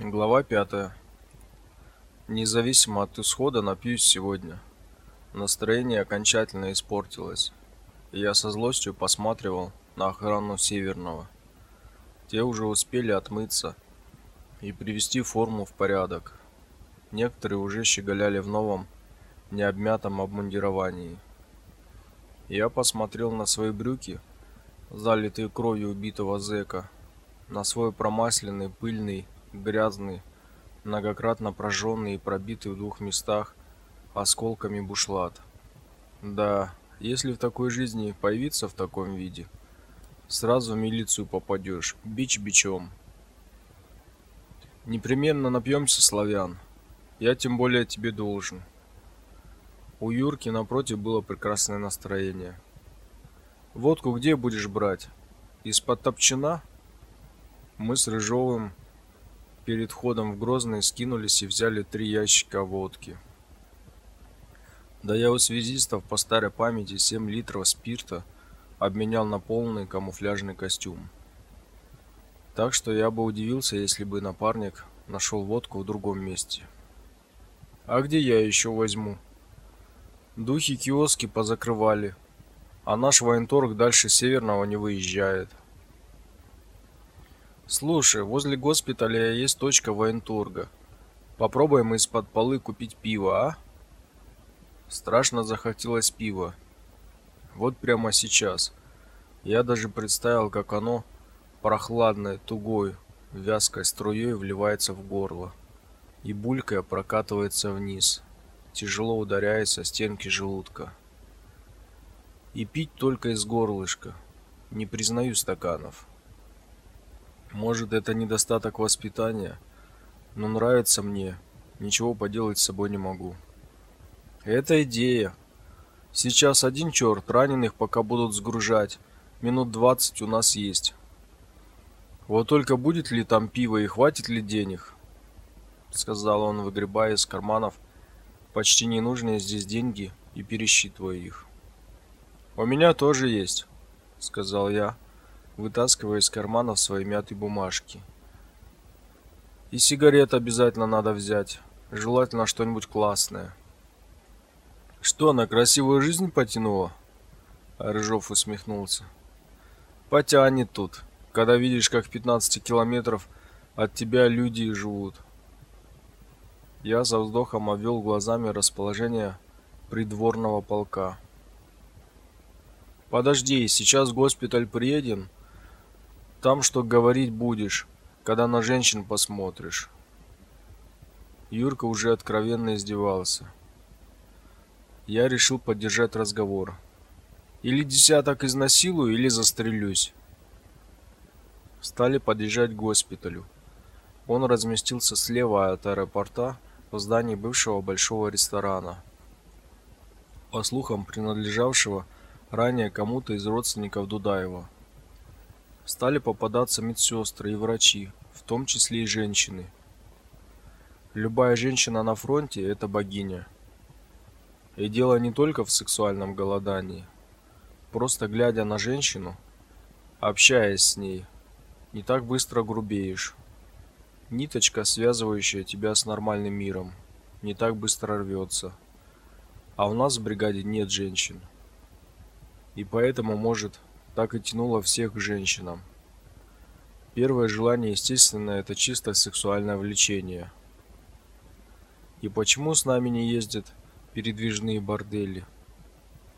Глава пятая. Независимо от исхода, напьюсь сегодня. Настроение окончательно испортилось. Я со злостью посматривал на охрану Северного. Те уже успели отмыться и привести форму в порядок. Некоторые уже щеголяли в новом, необмятом обмундировании. Я посмотрел на свои брюки, залитые кровью убитого зэка, на свой промасленный, пыльный, грязный, многократно прожженный и пробитый в двух местах осколками бушлат. Да, если в такой жизни появиться в таком виде, сразу в милицию попадешь, бич бичом. Непременно напьемся, славян. Я тем более тебе должен. У Юрки напротив было прекрасное настроение. Водку где будешь брать? Из-под топчина? Мы с Рыжовым перед входом в Грозный скинулись и взяли три ящика водки. Да я у связистов по старой памяти 7 литров спирта обменял на полный камуфляжный костюм. Так что я бы удивился, если бы напарник нашел водку в другом месте. А где я еще возьму? Духи киоски позакрывали, а наш военторг дальше Северного не выезжает. Слушай, возле госпиталя есть точка военторга. Попробуем из-под полы купить пиво, а? Страшно захотелось пива. Вот прямо сейчас. Я даже представил, как оно прохладной, тугой, вязкой струей вливается в горло и булькая прокатывается вниз, тяжело ударяясь о стенки желудка. И пить только из горлышка. Не признаю стаканов. Может, это недостаток воспитания, но нравится мне. Ничего поделать с собой не могу. Это идея. Сейчас один черт, раненых пока будут сгружать. Минут двадцать у нас есть. Вот только будет ли там пиво и хватит ли денег? сказал он, выгребая из карманов почти ненужные здесь деньги и пересчитывая их. У меня тоже есть, сказал я вытаскивая из карманов свои мятые бумажки. И сигарет обязательно надо взять, желательно что-нибудь классное. Что, на красивую жизнь потянуло? Рыжов усмехнулся. Потянет тут, когда видишь, как в 15 километров от тебя люди живут. Я за вздохом обвел глазами расположение придворного полка. Подожди, сейчас госпиталь приедем, там что говорить будешь, когда на женщин посмотришь. Юрка уже откровенно издевался. Я решил поддержать разговор. Или десяток изнасилую, или застрелюсь. Стали подъезжать к госпиталю. Он разместился слева от аэропорта в здании бывшего большого ресторана. По слухам, принадлежавшего ранее кому-то из родственников Дудаева стали попадаться медсестры и врачи, в том числе и женщины. Любая женщина на фронте это богиня. И дело не только в сексуальном голодании. Просто глядя на женщину, общаясь с ней, не так быстро грубеешь. Ниточка, связывающая тебя с нормальным миром, не так быстро рвется. А у нас в бригаде нет женщин. И поэтому может так и тянуло всех к женщинам. Первое желание, естественно, это чисто сексуальное влечение. И почему с нами не ездят передвижные бордели?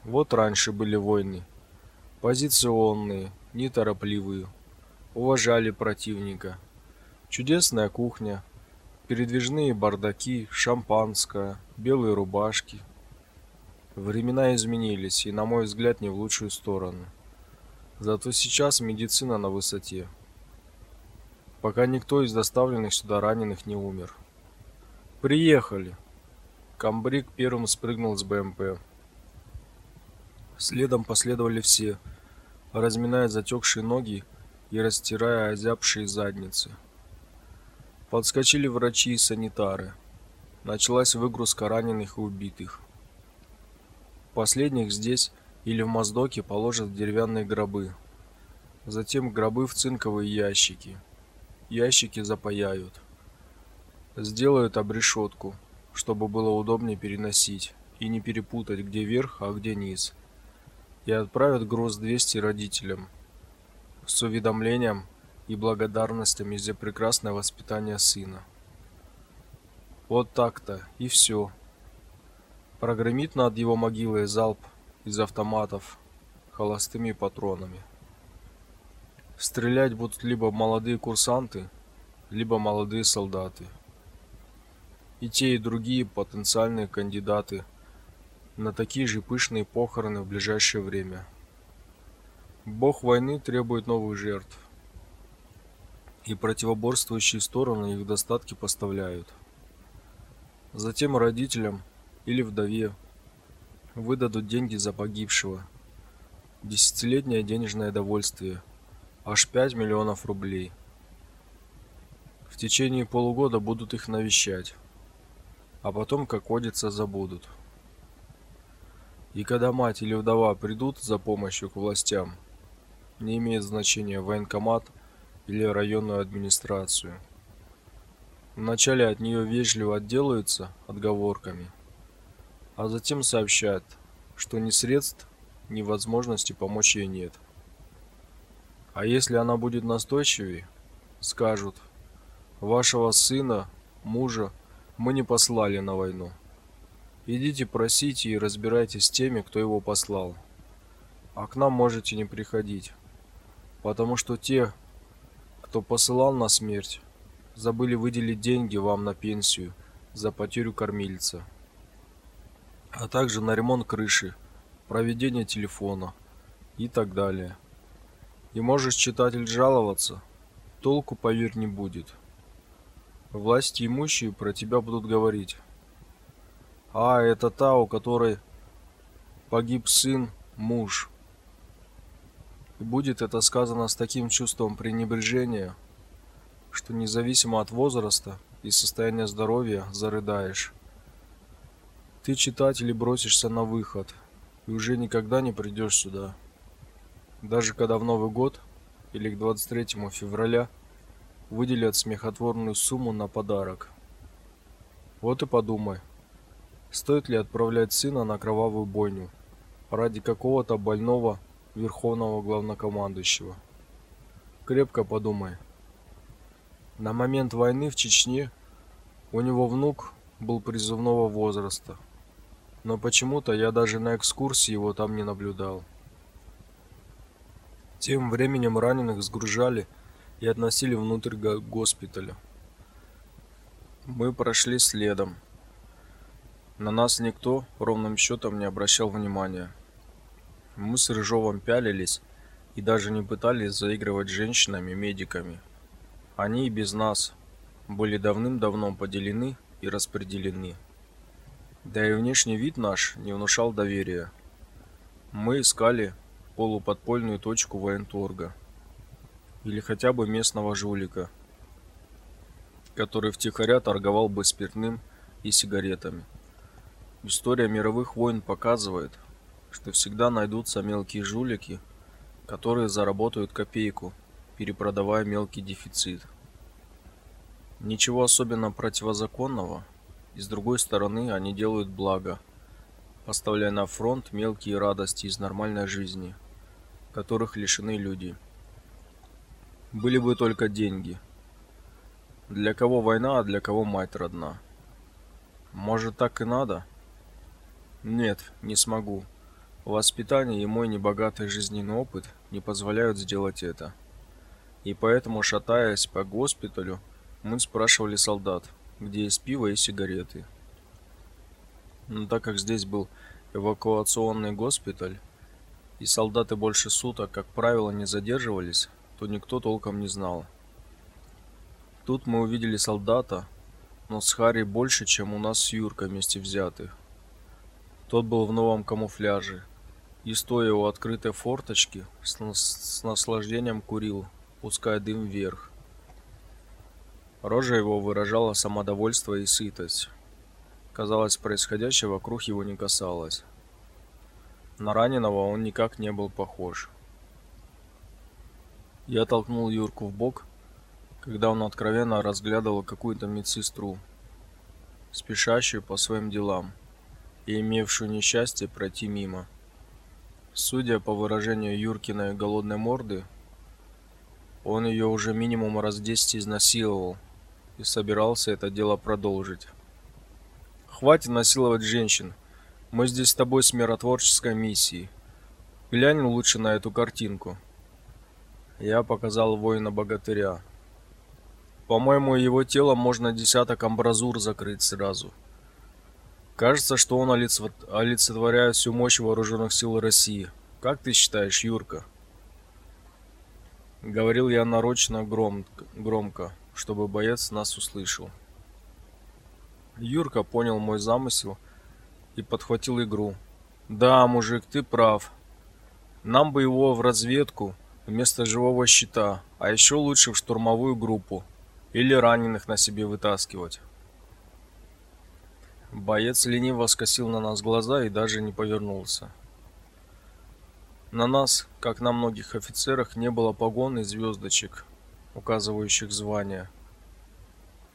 Вот раньше были войны. Позиционные, неторопливые. Уважали противника. Чудесная кухня. Передвижные бардаки, шампанское, белые рубашки. Времена изменились, и, на мой взгляд, не в лучшую сторону. Зато сейчас медицина на высоте. Пока никто из доставленных сюда раненых не умер. Приехали. Камбрик первым спрыгнул с БМП. Следом последовали все, разминая затекшие ноги и растирая озябшие задницы. Подскочили врачи и санитары. Началась выгрузка раненых и убитых. Последних здесь или в Моздоке положат в деревянные гробы. Затем гробы в цинковые ящики. Ящики запаяют. Сделают обрешетку, чтобы было удобнее переносить и не перепутать, где верх, а где низ. И отправят груз 200 родителям с уведомлением и благодарностями за прекрасное воспитание сына. Вот так-то и все. Прогремит над его могилой залп из автоматов холостыми патронами. Стрелять будут либо молодые курсанты, либо молодые солдаты. И те, и другие потенциальные кандидаты на такие же пышные похороны в ближайшее время. Бог войны требует новых жертв. И противоборствующие стороны их достатки поставляют. Затем родителям или вдове выдадут деньги за погибшего. Десятилетнее денежное довольствие – аж 5 миллионов рублей. В течение полугода будут их навещать, а потом, как водится, забудут. И когда мать или вдова придут за помощью к властям, не имеет значения военкомат или районную администрацию. Вначале от нее вежливо отделаются отговорками, а затем сообщат, что ни средств, ни возможности помочь ей нет. А если она будет настойчивее, скажут: "Вашего сына, мужа мы не послали на войну. Идите просите и разбирайтесь с теми, кто его послал. А к нам можете не приходить, потому что те, кто посылал на смерть, забыли выделить деньги вам на пенсию за потерю кормильца, а также на ремонт крыши, проведение телефона и так далее. И можешь, читатель, жаловаться, толку, поверь, не будет. Власти имущие про тебя будут говорить. А, это та, у которой погиб сын, муж. И будет это сказано с таким чувством пренебрежения, что независимо от возраста и состояния здоровья зарыдаешь. Ты, читатель, бросишься на выход и уже никогда не придешь сюда. Даже когда в Новый год или к 23 февраля выделят смехотворную сумму на подарок. Вот и подумай, стоит ли отправлять сына на кровавую бойню ради какого-то больного верховного главнокомандующего. Крепко подумай. На момент войны в Чечне у него внук был призывного возраста. Но почему-то я даже на экскурсии его там не наблюдал. Тем временем раненых сгружали и относили внутрь госпиталя. Мы прошли следом. На нас никто ровным счетом не обращал внимания. Мы с Рыжовым пялились и даже не пытались заигрывать с женщинами-медиками. Они и без нас были давным-давно поделены и распределены. Да и внешний вид наш не внушал доверия. Мы искали полуподпольную точку военторга или хотя бы местного жулика, который втихаря торговал бы спиртным и сигаретами. История мировых войн показывает, что всегда найдутся мелкие жулики, которые заработают копейку, перепродавая мелкий дефицит. Ничего особенно противозаконного, и с другой стороны, они делают благо, поставляя на фронт мелкие радости из нормальной жизни – которых лишены люди. Были бы только деньги. Для кого война, а для кого мать родна? Может, так и надо? Нет, не смогу. Воспитание и мой небогатый жизненный опыт не позволяют сделать это. И поэтому, шатаясь по госпиталю, мы спрашивали солдат, где есть пиво и сигареты. Но так как здесь был эвакуационный госпиталь, и солдаты больше суток, как правило, не задерживались, то никто толком не знал. Тут мы увидели солдата, но с Харри больше, чем у нас с Юркой вместе взятых. Тот был в новом камуфляже и, стоя у открытой форточки, с, с наслаждением курил, пуская дым вверх. Рожа его выражала самодовольство и сытость. Казалось, происходящее вокруг его не касалось. На раненого он никак не был похож. Я толкнул Юрку в бок когда он откровенно разглядывал какую-то медсестру, спешащую по своим делам и имевшую несчастье пройти мимо. Судя по выражению Юркиной голодной морды, он ее уже минимум раз десять изнасиловал и собирался это дело продолжить. Хватит насиловать женщин. Мы здесь с тобой с миротворческой миссией. Глянь лучше на эту картинку. Я показал воина-богатыря. По-моему, его тело можно десяток амбразур закрыть сразу. Кажется, что он олицетворяет всю мощь вооруженных сил России. Как ты считаешь, Юрка? Говорил я нарочно громко, громко, чтобы боец нас услышал. Юрка понял мой замысел и подхватил игру. Да, мужик, ты прав. Нам бы его в разведку вместо живого щита, а еще лучше в штурмовую группу или раненых на себе вытаскивать. Боец лениво скосил на нас глаза и даже не повернулся. На нас, как на многих офицерах, не было погон и звездочек, указывающих звания.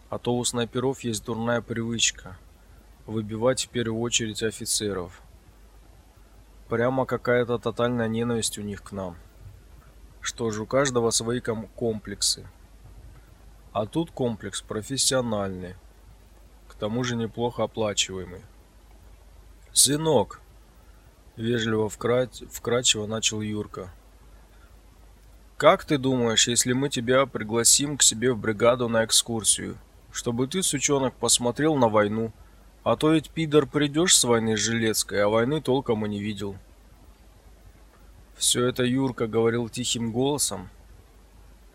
А то у снайперов есть дурная привычка выбивать в первую очередь офицеров. Прямо какая-то тотальная ненависть у них к нам. Что ж, у каждого свои комплексы. А тут комплекс профессиональный. К тому же неплохо оплачиваемый. «Сынок!» — вежливо вкрат... вкратчиво начал Юрка. «Как ты думаешь, если мы тебя пригласим к себе в бригаду на экскурсию, чтобы ты, сучонок, посмотрел на войну, а то ведь, пидор, придешь с войны Жилецкой, а войны толком и не видел». Все это Юрка говорил тихим голосом,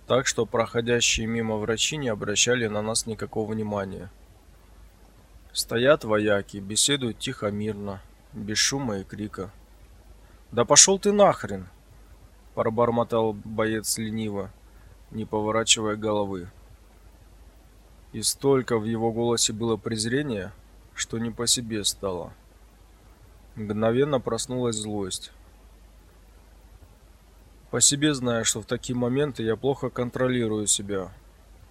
так что проходящие мимо врачи не обращали на нас никакого внимания. Стоят вояки, беседуют тихо, мирно, без шума и крика. «Да пошел ты нахрен!» – пробормотал боец лениво, не поворачивая головы. И столько в его голосе было презрения, что не по себе стало. Мгновенно проснулась злость. По себе знаю, что в такие моменты я плохо контролирую себя.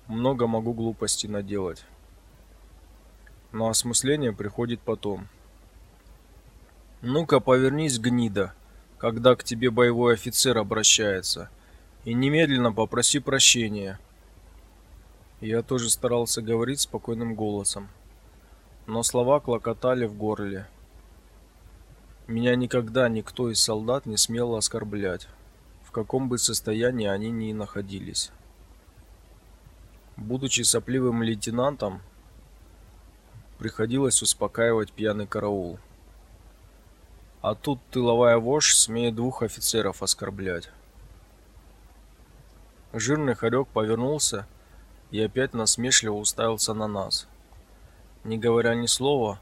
Много могу глупостей наделать. Но осмысление приходит потом. Ну-ка, повернись, гнида, когда к тебе боевой офицер обращается, и немедленно попроси прощения. Я тоже старался говорить спокойным голосом, но слова клокотали в горле. Меня никогда никто из солдат не смел оскорблять в каком бы состоянии они ни находились. Будучи сопливым лейтенантом, приходилось успокаивать пьяный караул. А тут тыловая вошь смеет двух офицеров оскорблять. Жирный хорек повернулся и опять насмешливо уставился на нас, не говоря ни слова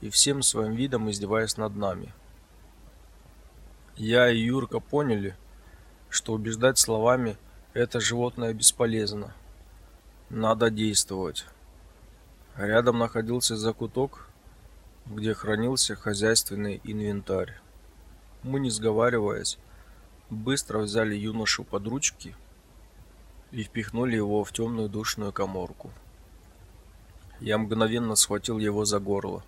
и всем своим видом издеваясь над нами. Я и Юрка поняли, что убеждать словами это животное бесполезно. Надо действовать. Рядом находился закуток, где хранился хозяйственный инвентарь. Мы, не сговариваясь, быстро взяли юношу под ручки и впихнули его в темную душную каморку. Я мгновенно схватил его за горло,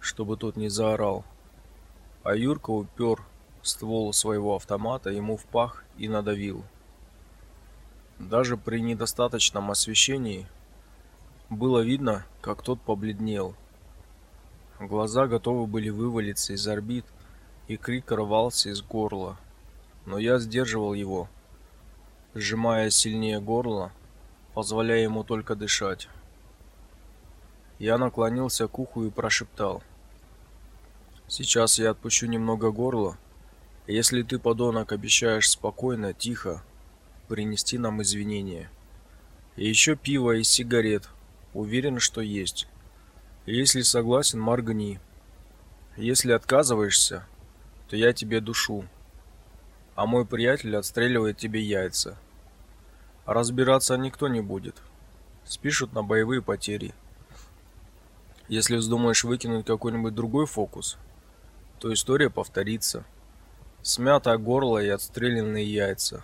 чтобы тот не заорал, а Юрка упер ствол своего автомата ему в пах и надавил. Даже при недостаточном освещении было видно, как тот побледнел. Глаза готовы были вывалиться из орбит, и крик рвался из горла. Но я сдерживал его, сжимая сильнее горло, позволяя ему только дышать. Я наклонился к уху и прошептал: "Сейчас я отпущу немного горла, если ты, подонок, обещаешь спокойно, тихо принести нам извинения. И еще пиво и сигарет. Уверен, что есть. Если согласен, моргни. Если отказываешься, то я тебе душу. А мой приятель отстреливает тебе яйца. Разбираться никто не будет. Спишут на боевые потери. Если вздумаешь выкинуть какой-нибудь другой фокус, то история повторится смятое горло и отстрелянные яйца.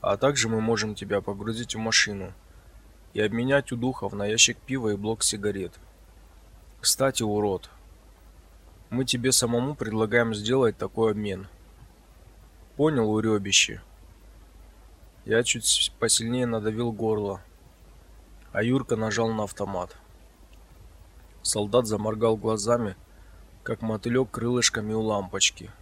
А также мы можем тебя погрузить в машину и обменять у духов на ящик пива и блок сигарет. Кстати, урод, мы тебе самому предлагаем сделать такой обмен. Понял, урёбище? Я чуть посильнее надавил горло, а Юрка нажал на автомат. Солдат заморгал глазами, как мотылёк крылышками у лампочки.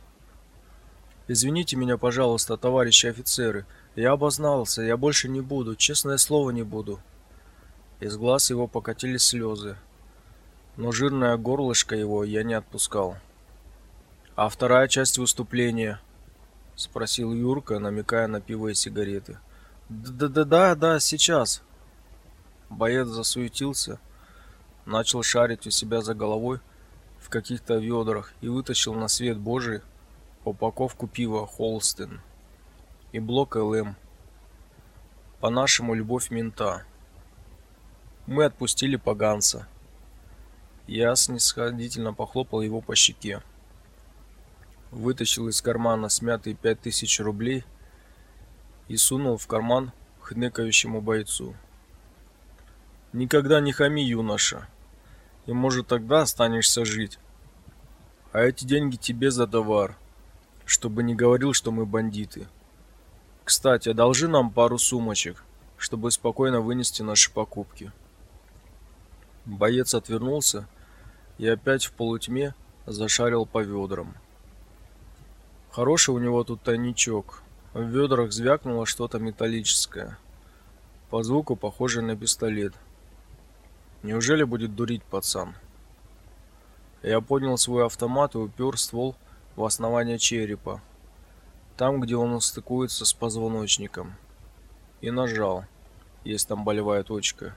Извините меня, пожалуйста, товарищи офицеры. Я обознался, я больше не буду, честное слово, не буду. Из глаз его покатились слезы, но жирное горлышко его я не отпускал. А вторая часть выступления спросил Юрка, намекая на пиво и сигареты. Да-да-да, да, сейчас. Боец засуетился, начал шарить у себя за головой в каких-то ведрах и вытащил на свет Божий упаковку пива Холстен и блок ЛМ. По-нашему любовь мента. Мы отпустили поганца. Я снисходительно похлопал его по щеке вытащил из кармана смятые пять тысяч рублей и сунул в карман хныкающему бойцу. Никогда не хами, юноша, и может тогда останешься жить. А эти деньги тебе за товар, чтобы не говорил, что мы бандиты. Кстати, одолжи нам пару сумочек, чтобы спокойно вынести наши покупки. Боец отвернулся и опять в полутьме зашарил по ведрам. Хороший у него тут тайничок. В ведрах звякнуло что-то металлическое. По звуку похоже на пистолет. Неужели будет дурить пацан? Я поднял свой автомат и упер ствол в основание черепа, там, где он стыкуется с позвоночником, и нажал, есть там болевая точка.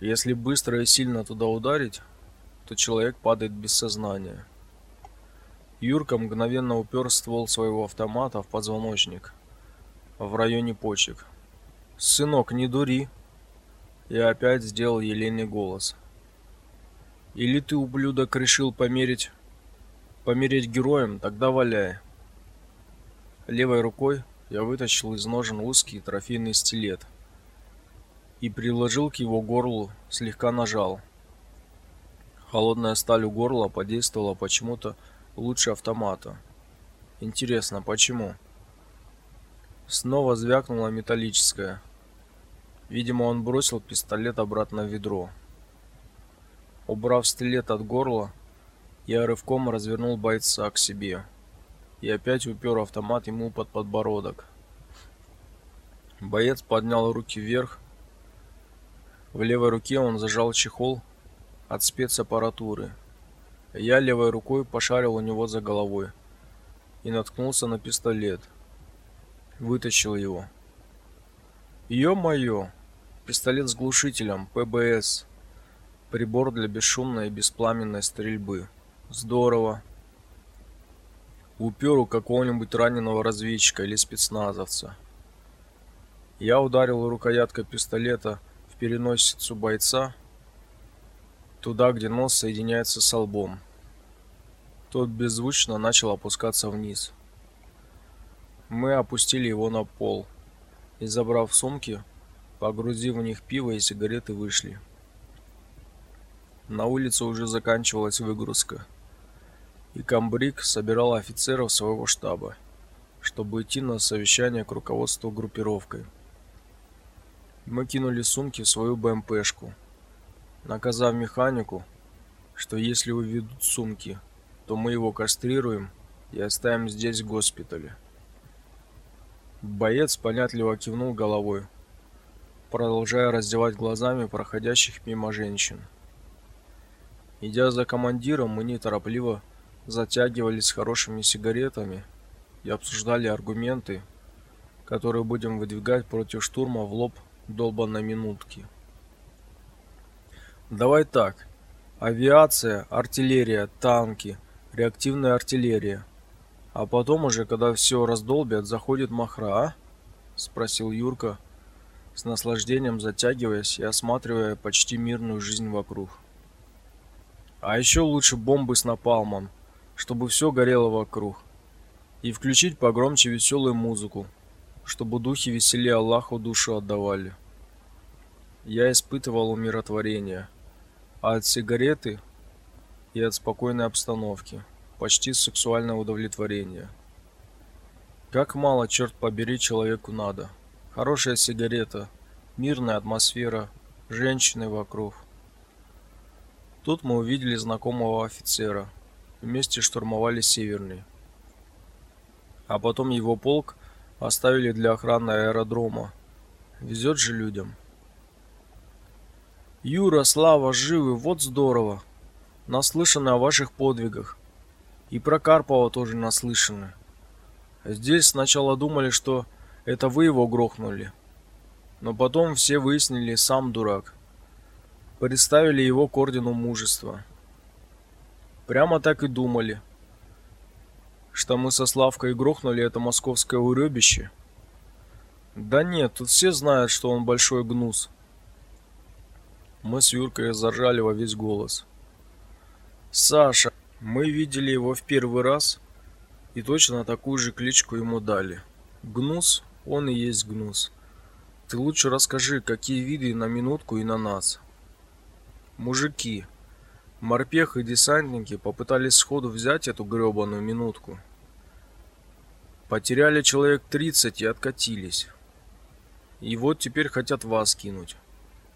Если быстро и сильно туда ударить, то человек падает без сознания. Юрка мгновенно упер ствол своего автомата в позвоночник, в районе почек. «Сынок, не дури!» Я опять сделал елейный голос. «Или ты, ублюдок, решил померить... помереть героем? Тогда валяй!» Левой рукой я вытащил из ножен узкий трофейный стилет и приложил к его горлу, слегка нажал. Холодная сталь у горла подействовала почему-то лучше автомата. Интересно, почему? Снова звякнуло металлическое. Видимо, он бросил пистолет обратно в ведро. Убрав стилет от горла, я рывком развернул бойца к себе и опять упер автомат ему под подбородок. Боец поднял руки вверх. В левой руке он зажал чехол от спецаппаратуры. Я левой рукой пошарил у него за головой и наткнулся на пистолет. Вытащил его. Ё-моё! Пистолет с глушителем ПБС. Прибор для бесшумной и беспламенной стрельбы. Здорово. Упер у какого-нибудь раненого разведчика или спецназовца. Я ударил рукояткой пистолета переносицу бойца, туда, где нос соединяется с лбом. Тот беззвучно начал опускаться вниз. Мы опустили его на пол и, забрав сумки, погрузив в них пиво и сигареты, вышли. На улице уже заканчивалась выгрузка, и комбриг собирал офицеров своего штаба, чтобы идти на совещание к руководству группировкой. Мы кинули сумки в свою БМПшку наказав механику, что если уведут сумки, то мы его кастрируем и оставим здесь в госпитале. Боец понятливо кивнул головой, продолжая раздевать глазами проходящих мимо женщин. Идя за командиром, мы неторопливо затягивались хорошими сигаретами и обсуждали аргументы, которые будем выдвигать против штурма в лоб долбанной минутки. Давай так. Авиация, артиллерия, танки, реактивная артиллерия. А потом уже, когда все раздолбят, заходит махра, а? спросил Юрка, с наслаждением затягиваясь и осматривая почти мирную жизнь вокруг. А еще лучше бомбы с напалмом, чтобы все горело вокруг. И включить погромче веселую музыку, чтобы духи веселее Аллаху душу отдавали. я испытывал умиротворение, а от сигареты и от спокойной обстановки почти сексуальное удовлетворение. Как мало, черт побери, человеку надо. Хорошая сигарета, мирная атмосфера, женщины вокруг. Тут мы увидели знакомого офицера. Вместе штурмовали Северный. А потом его полк оставили для охраны аэродрома. Везет же людям. Юра, Слава, живы, вот здорово. Наслышаны о ваших подвигах. И про Карпова тоже наслышаны. Здесь сначала думали, что это вы его грохнули. Но потом все выяснили, сам дурак. Представили его к ордену мужества. Прямо так и думали, что мы со Славкой грохнули это московское урёбище. Да нет, тут все знают, что он большой гнус. Мы с Юркой заржали во весь голос. Саша, мы видели его в первый раз и точно такую же кличку ему дали. Гнус, он и есть гнус. Ты лучше расскажи, какие виды на минутку и на нас. Мужики, морпех и десантники попытались сходу взять эту грёбаную минутку. Потеряли человек 30 и откатились. И вот теперь хотят вас кинуть.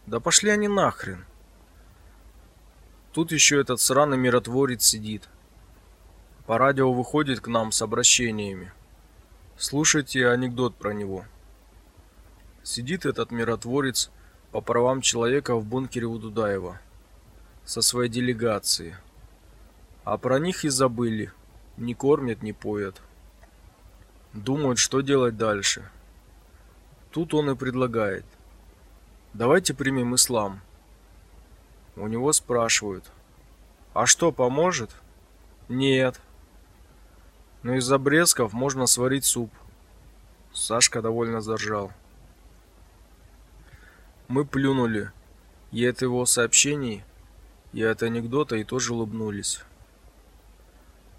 Да пошли они нахрен. Тут еще этот сраный миротворец сидит. По радио выходит к нам с обращениями. Слушайте анекдот про него. Сидит этот миротворец по правам человека в бункере у Дудаева со своей делегацией. А про них и забыли. Не кормят, не поят. Думают, что делать дальше. Тут он и предлагает. Давайте примем ислам. У него спрашивают: "А что поможет?" "Нет". "Но из обрезков можно сварить суп". Сашка довольно заржал. Мы плюнули и от его сообщений, и от анекдота и тоже улыбнулись.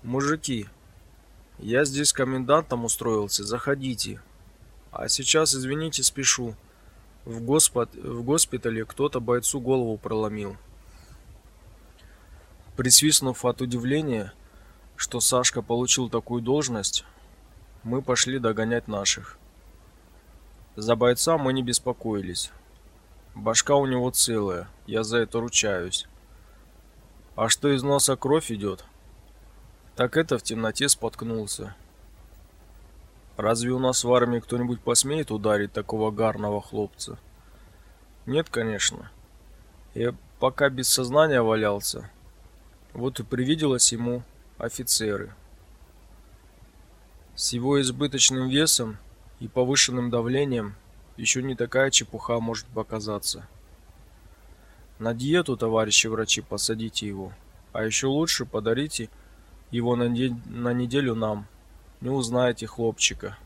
Мужики, я здесь комендантом устроился, заходите. А сейчас, извините, спешу. В, господ... в госпитале кто-то бойцу голову проломил. Присвистнув от удивления, что Сашка получил такую должность, мы пошли догонять наших. За бойца мы не беспокоились. Башка у него целая, я за это ручаюсь. А что из носа кровь идет? Так это в темноте споткнулся. Разве у нас в армии кто-нибудь посмеет ударить такого гарного хлопца? Нет, конечно. Я пока без сознания валялся. Вот и привиделось ему офицеры. С его избыточным весом и повышенным давлением еще не такая чепуха может показаться. На диету, товарищи врачи, посадите его. А еще лучше подарите его на, де- на неделю нам не узнаете хлопчика.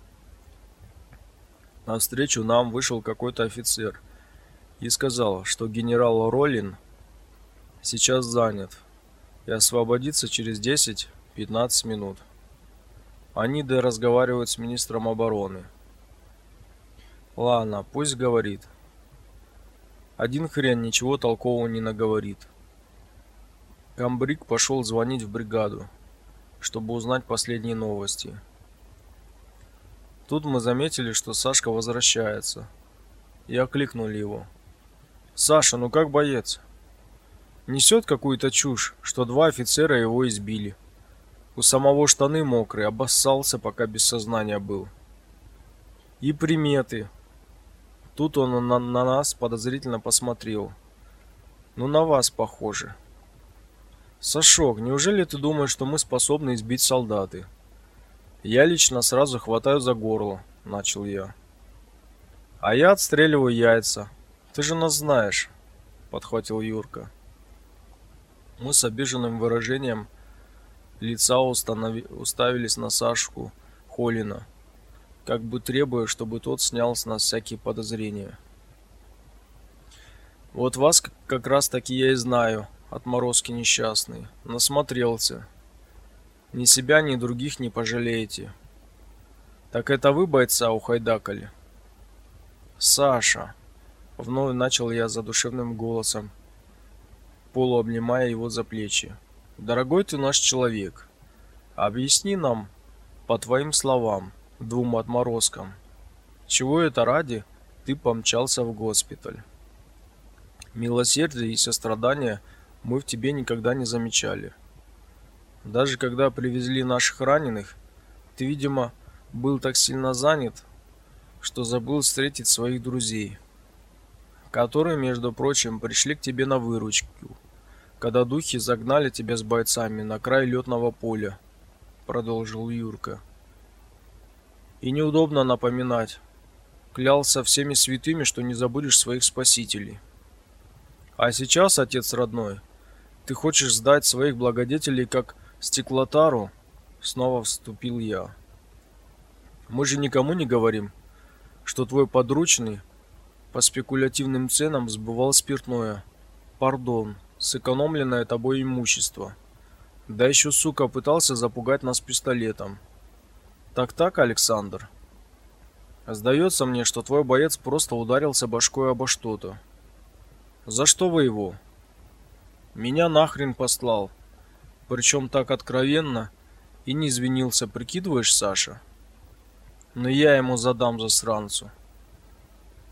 Навстречу нам вышел какой-то офицер и сказал, что генерал Ролин сейчас занят и освободится через 10-15 минут. Они да разговаривают с министром обороны. Ладно, пусть говорит. Один хрен ничего толкового не наговорит. Камбрик пошел звонить в бригаду, чтобы узнать последние новости. Тут мы заметили, что Сашка возвращается. И окликнули его. «Саша, ну как боец?» Несет какую-то чушь, что два офицера его избили. У самого штаны мокрые, обоссался, пока без сознания был. И приметы. Тут он на, на нас подозрительно посмотрел. Ну на вас похоже. Сашок, неужели ты думаешь, что мы способны избить солдаты? Я лично сразу хватаю за горло, начал я. А я отстреливаю яйца. Ты же нас знаешь, подхватил Юрка. Мы с обиженным выражением лица установи... уставились на Сашку Холина, как бы требуя, чтобы тот снял с нас всякие подозрения. Вот вас как раз таки я и знаю, отморозки несчастные. Насмотрелся. Ни себя, ни других не пожалеете. Так это вы бойца ухайдакали? Саша, Вновь начал я задушевным голосом, полуобнимая его за плечи. Дорогой ты наш человек, объясни нам, по твоим словам, двум отморозкам, чего это ради ты помчался в госпиталь? Милосердия и сострадания мы в тебе никогда не замечали. Даже когда привезли наших раненых, ты, видимо, был так сильно занят, что забыл встретить своих друзей, которые, между прочим, пришли к тебе на выручку, когда духи загнали тебя с бойцами на край летного поля, продолжил Юрка. И неудобно напоминать. Клялся всеми святыми, что не забудешь своих спасителей. А сейчас, отец родной, ты хочешь сдать своих благодетелей как стеклотару? Снова вступил я. Мы же никому не говорим, что твой подручный по спекулятивным ценам сбывал спиртное. Пардон, сэкономленное тобой имущество. Да еще, сука, пытался запугать нас пистолетом. Так-так, Александр. Сдается мне, что твой боец просто ударился башкой обо что-то. За что вы его? Меня нахрен послал. Причем так откровенно и не извинился, прикидываешь, Саша? но я ему задам засранцу.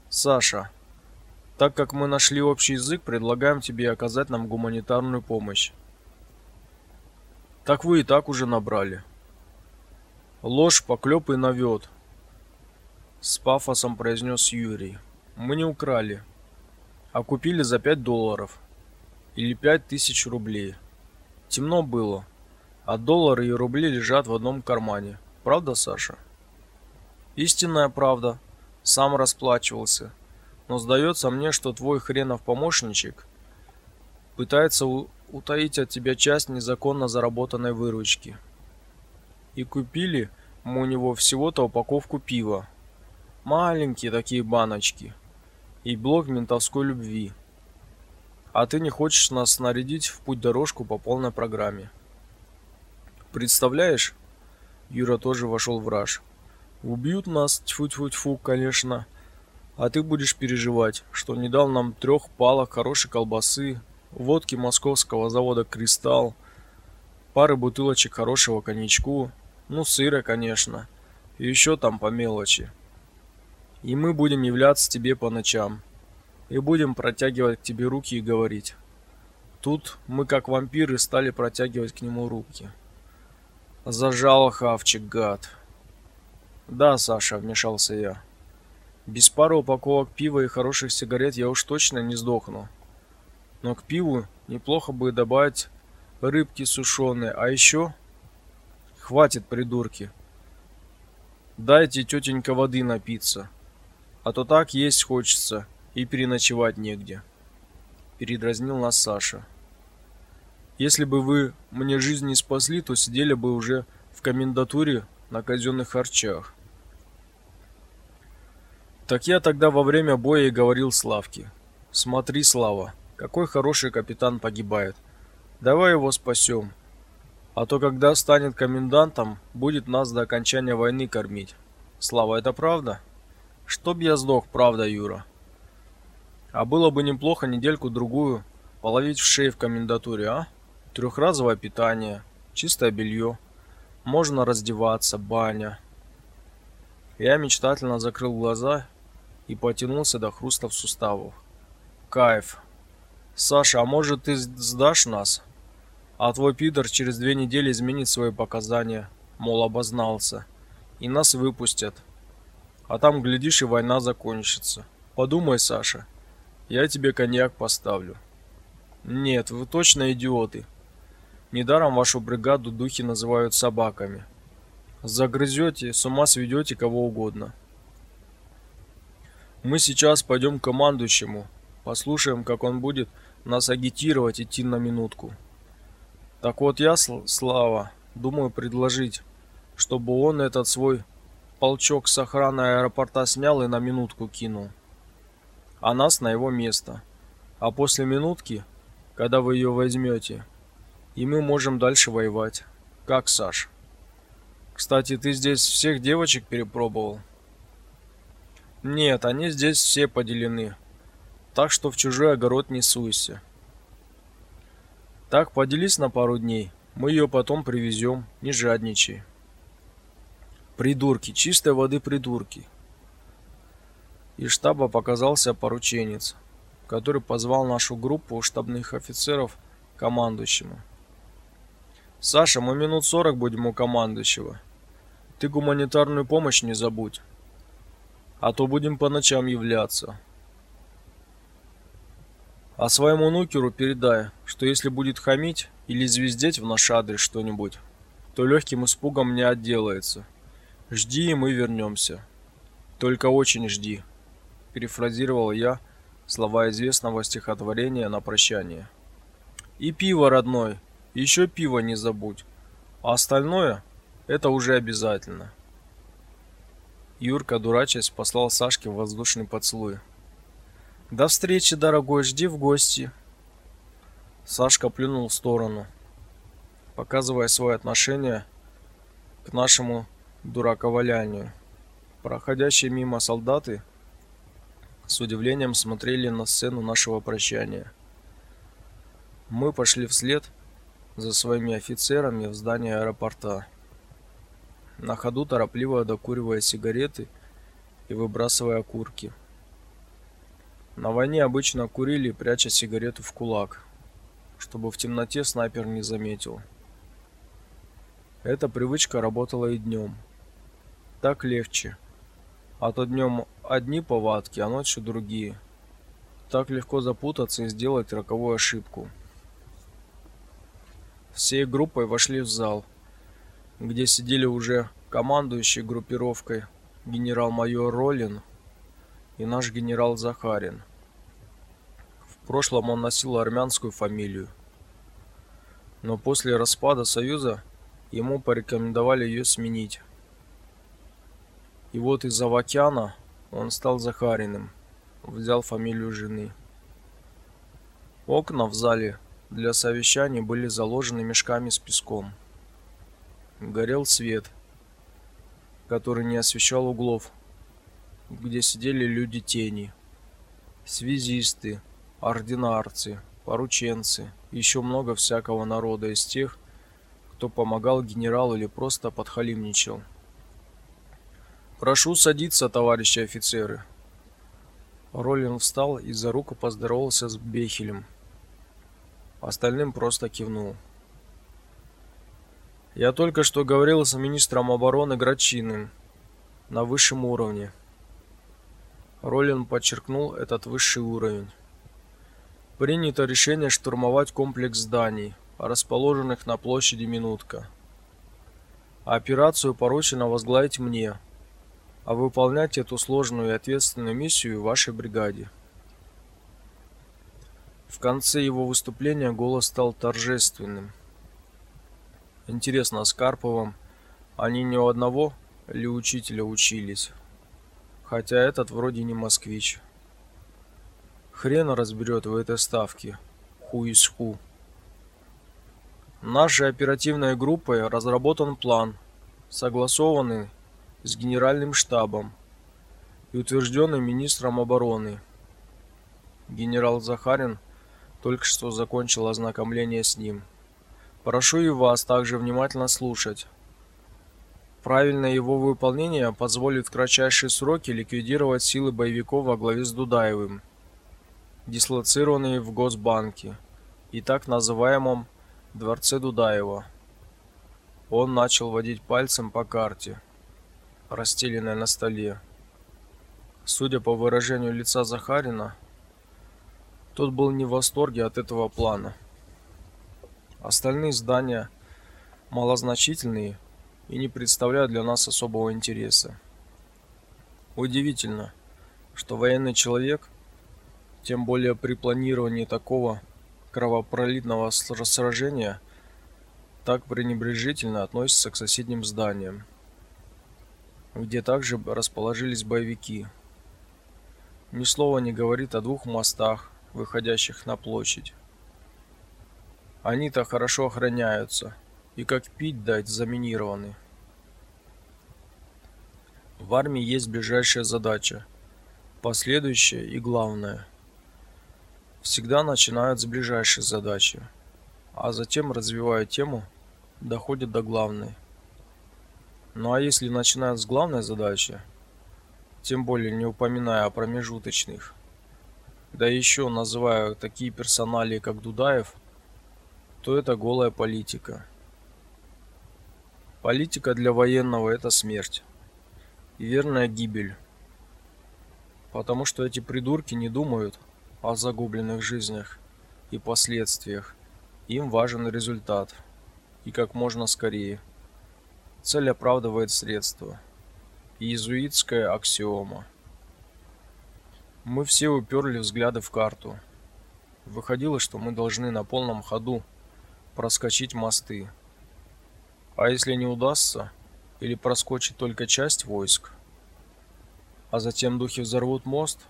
Саша, так как мы нашли общий язык, предлагаем тебе оказать нам гуманитарную помощь. Так вы и так уже набрали. Ложь, поклеп и навет. С пафосом произнес Юрий. Мы не украли, а купили за 5 долларов. Или 5 тысяч рублей. Темно было, а доллары и рубли лежат в одном кармане. Правда, Саша? Истинная правда. Сам расплачивался. Но сдается мне, что твой хренов помощничек пытается утаить от тебя часть незаконно заработанной выручки. И купили мы у него всего-то упаковку пива. Маленькие такие баночки. И блок ментовской любви. А ты не хочешь нас снарядить в путь-дорожку по полной программе. Представляешь? Юра тоже вошел в раж. Убьют нас, тьфу-тьфу-тьфу, конечно. А ты будешь переживать, что не дал нам трех палок хорошей колбасы, водки московского завода «Кристалл», пары бутылочек хорошего коньячку, ну, сыра, конечно, и еще там по мелочи. И мы будем являться тебе по ночам, и будем протягивать к тебе руки и говорить. Тут мы, как вампиры, стали протягивать к нему руки. Зажал хавчик, гад. Да, Саша, вмешался я. Без пары упаковок пива и хороших сигарет я уж точно не сдохну. Но к пиву неплохо бы добавить рыбки сушеные, а еще хватит, придурки. Дайте тетенька воды напиться, а то так есть хочется и переночевать негде. Передразнил нас Саша. Если бы вы мне жизнь не спасли, то сидели бы уже в комендатуре на казенных харчах. Так я тогда во время боя и говорил Славке. Смотри, Слава, какой хороший капитан погибает. Давай его спасем. А то когда станет комендантом, будет нас до окончания войны кормить. Слава, это правда? Чтоб я сдох, правда, Юра. А было бы неплохо недельку-другую половить в шее в комендатуре, а? Трехразовое питание, чистое белье. Можно раздеваться, баня. Я мечтательно закрыл глаза и потянулся до хруста в суставах. Кайф. Саша, а может ты сдашь нас? А твой пидор через две недели изменит свои показания, мол, обознался, и нас выпустят. А там, глядишь, и война закончится. Подумай, Саша, я тебе коньяк поставлю. Нет, вы точно идиоты. Недаром вашу бригаду духи называют собаками. Загрызете, с ума сведете кого угодно. Мы сейчас пойдем к командующему, послушаем, как он будет нас агитировать идти на минутку. Так вот я, Слава, думаю предложить, чтобы он этот свой полчок с охраны аэропорта снял и на минутку кинул. А нас на его место. А после минутки, когда вы ее возьмете, и мы можем дальше воевать. Как, Саш? Кстати, ты здесь всех девочек перепробовал? Нет, они здесь все поделены. Так что в чужой огород не суйся. Так, поделись на пару дней. Мы ее потом привезем, не жадничай. Придурки, чистой воды придурки. Из штаба показался порученец, который позвал нашу группу штабных офицеров к командующему. Саша, мы минут сорок будем у командующего. Ты гуманитарную помощь не забудь. А то будем по ночам являться. А своему нукеру передай, что если будет хамить или звездеть в наш адрес что-нибудь, то легким испугом не отделается. Жди, и мы вернемся. Только очень жди, перефразировал я слова известного стихотворения на прощание. И пиво, родной, еще пиво не забудь. А остальное это уже обязательно. Юрка, дурачась, послал Сашке воздушный поцелуй. До встречи, дорогой, жди в гости. Сашка плюнул в сторону, показывая свое отношение к нашему дураковалянию. Проходящие мимо солдаты с удивлением смотрели на сцену нашего прощания. Мы пошли вслед за своими офицерами в здание аэропорта. На ходу торопливо докуривая сигареты и выбрасывая окурки. На войне обычно курили, пряча сигарету в кулак, чтобы в темноте снайпер не заметил. Эта привычка работала и днем. Так легче. А то днем одни повадки, а ночью другие. Так легко запутаться и сделать роковую ошибку. Всей группой вошли в зал, где сидели уже командующий группировкой генерал-майор Ролин и наш генерал Захарин. В прошлом он носил армянскую фамилию. Но после распада Союза ему порекомендовали ее сменить. И вот из Авакяна он стал Захариным, взял фамилию жены. Окна в зале для совещаний были заложены мешками с песком. Горел свет, который не освещал углов, где сидели люди тени, связисты, ординарцы, порученцы, еще много всякого народа из тех, кто помогал генералу или просто подхалимничал. Прошу садиться, товарищи офицеры. Роллин встал и за руку поздоровался с Бехелем. Остальным просто кивнул. Я только что говорил с министром обороны Грачиным на высшем уровне. Роллин подчеркнул этот высший уровень. Принято решение штурмовать комплекс зданий, расположенных на площади Минутка. Операцию поручено возглавить мне, а выполнять эту сложную и ответственную миссию вашей бригаде. В конце его выступления голос стал торжественным. Интересно, с Карповым они ни у одного ли учителя учились? хотя этот вроде не москвич. Хрен разберет в этой ставке. Ху из ху. Нашей оперативной группой разработан план, согласованный с генеральным штабом и утвержденный министром обороны. Генерал Захарин только что закончил ознакомление с ним. Прошу и вас также внимательно слушать. Правильное его выполнение позволит в кратчайшие сроки ликвидировать силы боевиков во главе с Дудаевым, дислоцированные в Госбанке и так называемом дворце Дудаева. Он начал водить пальцем по карте, расстеленной на столе. Судя по выражению лица Захарина, тот был не в восторге от этого плана. Остальные здания малозначительные и не представляют для нас особого интереса. Удивительно, что военный человек, тем более при планировании такого кровопролитного сражения, так пренебрежительно относится к соседним зданиям, где также расположились боевики. Ни слова не говорит о двух мостах, выходящих на площадь. Они-то хорошо охраняются – и как пить дать заминированы. В армии есть ближайшая задача, последующая и главная Всегда начинают с ближайшей задачи, а затем, развивая тему, доходят до главной. Ну а если начинают с главной задачи, тем более не упоминая о промежуточных, да еще называя такие персоналии, как Дудаев, то это голая политика. Политика для военного – это смерть и верная гибель. Потому что эти придурки не думают, о загубленных жизнях и последствиях. Им важен результат. И как можно скорее. Цель оправдывает средства. Иезуитская аксиома. Мы все уперли взгляды в карту. Выходило, что мы должны на полном ходу проскочить мосты. А если не удастся, или проскочит только часть войск, а затем духи взорвут мост –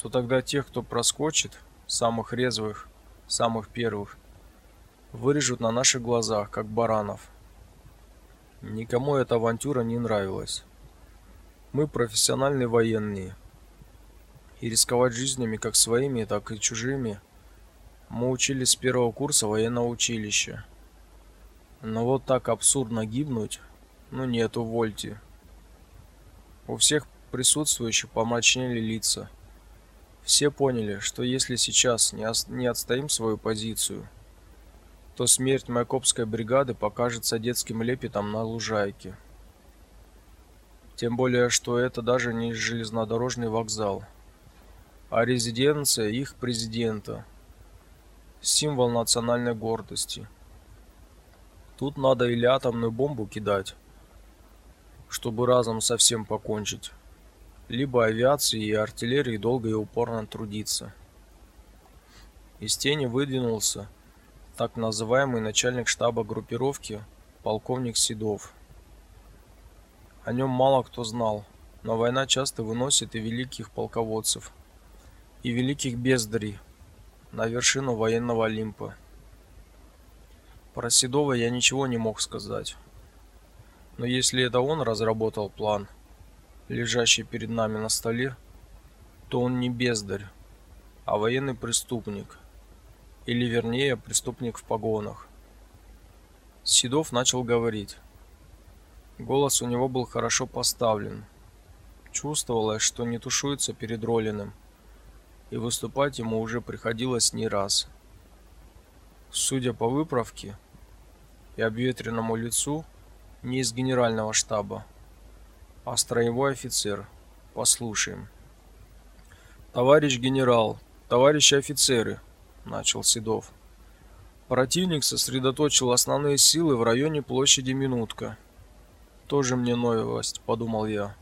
то тогда тех, кто проскочит, самых резвых, самых первых, вырежут на наших глазах, как баранов. Никому эта авантюра не нравилась. Мы профессиональные военные, и рисковать жизнями как своими, так и чужими мы учились с первого курса военного училища. Но вот так абсурдно гибнуть, ну нет, увольте. У всех присутствующих помрачнели лица. Все поняли, что если сейчас не, не отстоим свою позицию, то смерть Майкопской бригады покажется детским лепетом на лужайке. Тем более, что это даже не железнодорожный вокзал, а резиденция их президента, символ национальной гордости. Тут надо или атомную бомбу кидать, чтобы разом совсем покончить, либо авиации и артиллерии долго и упорно трудиться. Из тени выдвинулся так называемый начальник штаба группировки полковник Седов. О нем мало кто знал, но война часто выносит и великих полководцев, и великих бездарей на вершину военного Олимпа. Про Седова я ничего не мог сказать. Но если это он разработал план – лежащий перед нами на столе, то он не бездарь, а военный преступник, или вернее, преступник в погонах. Седов начал говорить. Голос у него был хорошо поставлен. Чувствовалось, что не тушуется перед Ролиным, и выступать ему уже приходилось не раз. Судя по выправке и обветренному лицу, не из генерального штаба, а строевой офицер. Послушаем. Товарищ генерал, товарищи офицеры, начал Седов. Противник сосредоточил основные силы в районе площади Минутка. Тоже мне новость, подумал я.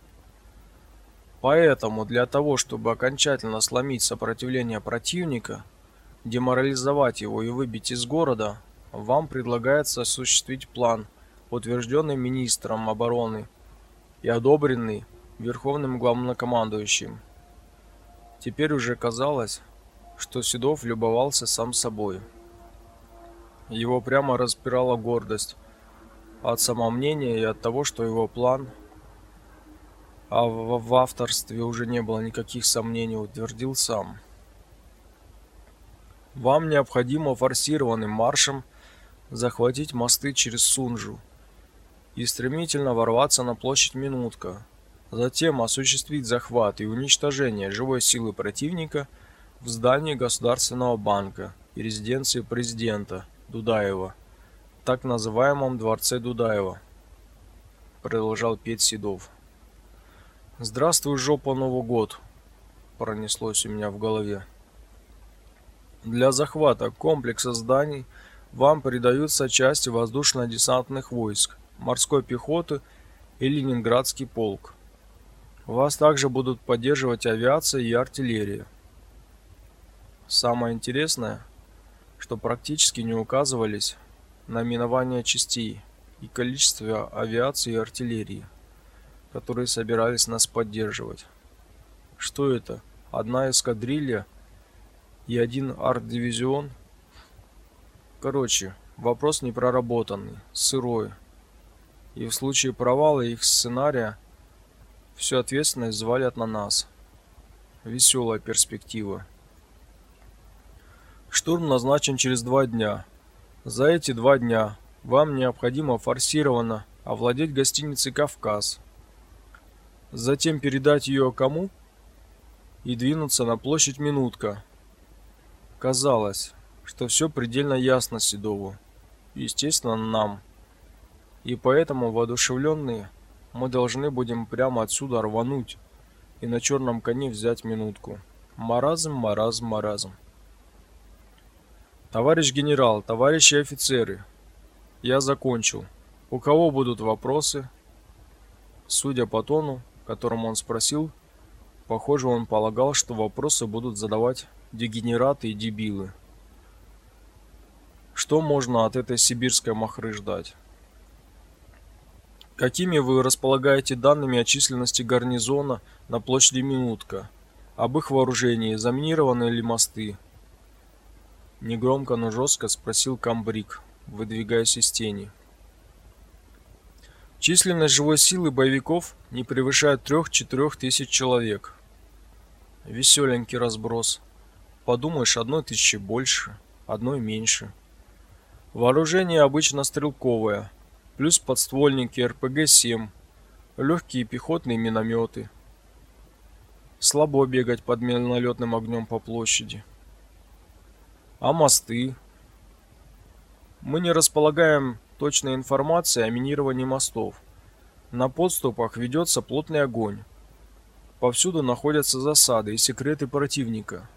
Поэтому для того, чтобы окончательно сломить сопротивление противника, деморализовать его и выбить из города, вам предлагается осуществить план, утвержденный министром обороны и одобренный верховным главнокомандующим. Теперь уже казалось, что Седов любовался сам собой. Его прямо распирала гордость от самомнения и от того, что его план, а в, в авторстве уже не было никаких сомнений, утвердил сам. Вам необходимо форсированным маршем захватить мосты через Сунжу и стремительно ворваться на площадь Минутка, затем осуществить захват и уничтожение живой силы противника в здании Государственного банка и резиденции президента Дудаева, так называемом дворце Дудаева, продолжал петь Седов. Здравствуй, жопа, Новый год, пронеслось у меня в голове. Для захвата комплекса зданий вам передаются части воздушно-десантных войск морской пехоты и Ленинградский полк. Вас также будут поддерживать авиация и артиллерия. Самое интересное, что практически не указывались наименования частей и количество авиации и артиллерии, которые собирались нас поддерживать. Что это? Одна эскадрилья и один арт-дивизион? Короче, вопрос не проработанный, сырой, и в случае провала их сценария всю ответственность взвалят на нас. Веселая перспектива. Штурм назначен через два дня. За эти два дня вам необходимо форсированно овладеть гостиницей «Кавказ», затем передать ее кому и двинуться на площадь Минутка. Казалось, что все предельно ясно Седову, естественно, нам. И поэтому, воодушевленные, мы должны будем прямо отсюда рвануть и на черном коне взять минутку. Маразм, маразм, маразм. Товарищ генерал, товарищи офицеры, я закончил. У кого будут вопросы? Судя по тону, которым он спросил, похоже, он полагал, что вопросы будут задавать дегенераты и дебилы. Что можно от этой сибирской махры ждать? Какими вы располагаете данными о численности гарнизона на площади Минутка? Об их вооружении, заминированы ли мосты? Негромко, но жестко спросил комбриг, выдвигаясь из тени. Численность живой силы боевиков не превышает трех-четырех тысяч человек. Веселенький разброс. Подумаешь, одной тысячи больше, одной меньше. Вооружение обычно стрелковое, плюс подствольники РПГ-7, легкие пехотные минометы. Слабо бегать под минометным огнем по площади. А мосты? Мы не располагаем точной информации о минировании мостов. На подступах ведется плотный огонь. Повсюду находятся засады и секреты противника.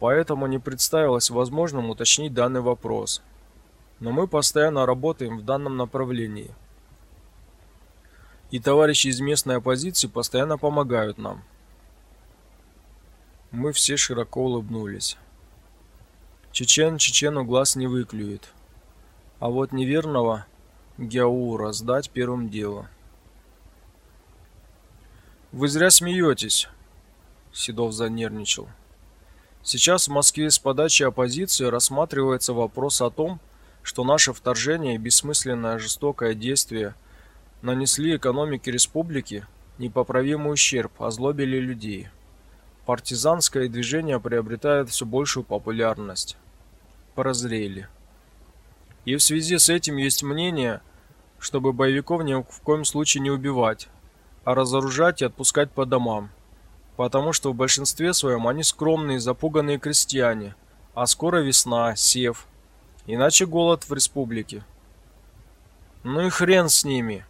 Поэтому не представилось возможным уточнить данный вопрос. Но мы постоянно работаем в данном направлении. И товарищи из местной оппозиции постоянно помогают нам. Мы все широко улыбнулись. Чечен чечену глаз не выклюет. А вот неверного Гяура сдать первым делом. Вы зря смеетесь, Седов занервничал. Сейчас в Москве с подачи оппозиции рассматривается вопрос о том, что наше вторжение и бессмысленное жестокое действие нанесли экономике республики непоправимый ущерб, озлобили людей. Партизанское движение приобретает все большую популярность. Прозрели. И в связи с этим есть мнение, чтобы боевиков ни в коем случае не убивать, а разоружать и отпускать по домам. Потому что в большинстве своем они скромные, запуганные крестьяне, а скоро весна, сев. Иначе голод в республике. Ну и хрен с ними.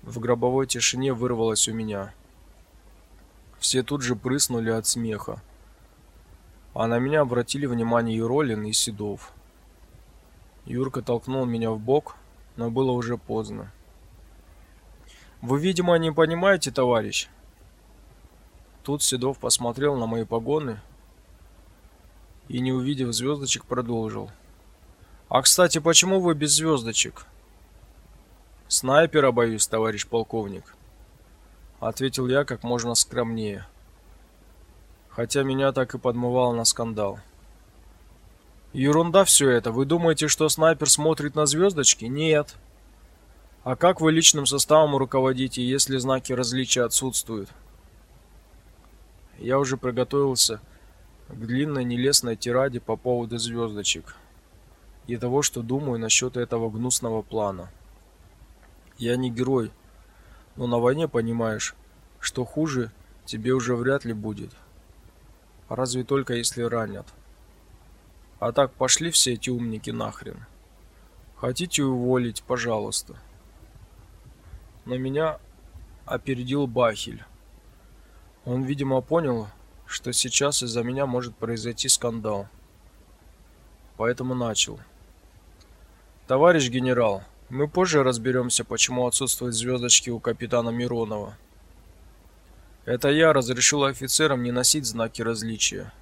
В гробовой тишине вырвалось у меня. Все тут же прыснули от смеха. А на меня обратили внимание и Ролин, и Седов. Юрка толкнул меня в бок, но было уже поздно. Вы, видимо, не понимаете, товарищ. Тут Седов посмотрел на мои погоны и, не увидев звездочек, продолжил. А, кстати, почему вы без звездочек? Снайпера боюсь, товарищ полковник, ответил я как можно скромнее. Хотя меня так и подмывало на скандал. Ерунда все это. Вы думаете, что снайпер смотрит на звездочки? Нет. А как вы личным составом руководите, если знаки различия отсутствуют? Я уже приготовился к длинной нелестной тираде по поводу звездочек и того, что думаю насчет этого гнусного плана. Я не герой, но на войне понимаешь, что хуже тебе уже вряд ли будет. Разве только если ранят. А так пошли все эти умники нахрен. Хотите уволить, пожалуйста. Но меня опередил Бахель. Он, видимо, понял, что сейчас из-за меня может произойти скандал. Поэтому начал. Товарищ генерал, мы позже разберемся, почему отсутствуют звездочки у капитана Миронова. Это я разрешил офицерам не носить знаки различия.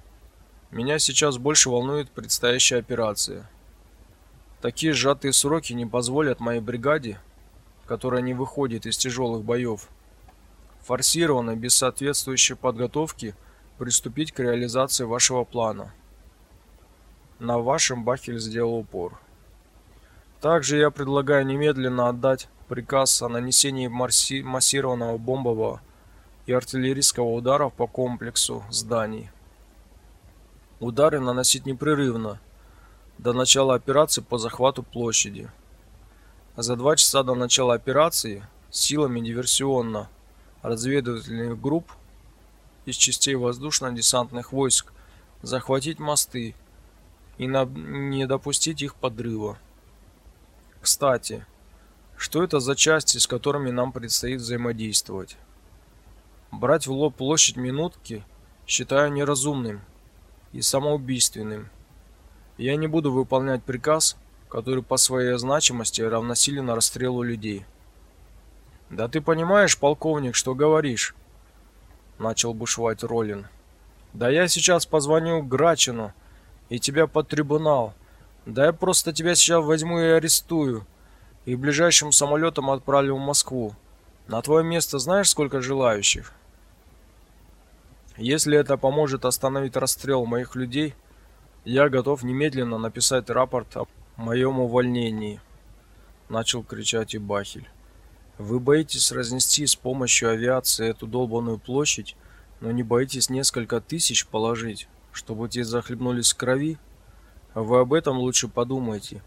Меня сейчас больше волнует предстоящая операция. Такие сжатые сроки не позволят моей бригаде, которая не выходит из тяжелых боев, форсированно, без соответствующей подготовки, приступить к реализации вашего плана. На вашем Бахель сделал упор. Также я предлагаю немедленно отдать приказ о нанесении массированного бомбового и артиллерийского ударов по комплексу зданий Удары наносить непрерывно до начала операции по захвату площади. А за два часа до начала операции силами диверсионно разведывательных групп из частей воздушно-десантных войск захватить мосты и не допустить их подрыва. Кстати, что это за части, с которыми нам предстоит взаимодействовать? Брать в лоб площадь минутки считаю неразумным и самоубийственным. Я не буду выполнять приказ, который по своей значимости равносилен расстрелу людей. Да ты понимаешь, полковник, что говоришь? начал бушевать Ролин. Да я сейчас позвоню Грачину и тебя под трибунал. Да я просто тебя сейчас возьму и арестую и ближайшим самолетом отправлю в Москву. На твое место знаешь, сколько желающих? Если это поможет остановить расстрел моих людей, я готов немедленно написать рапорт о моем увольнении, начал кричать Ибахель. Вы боитесь разнести с помощью авиации эту долбанную площадь, но не боитесь несколько тысяч положить, чтобы те захлебнулись в крови? Вы об этом лучше подумайте,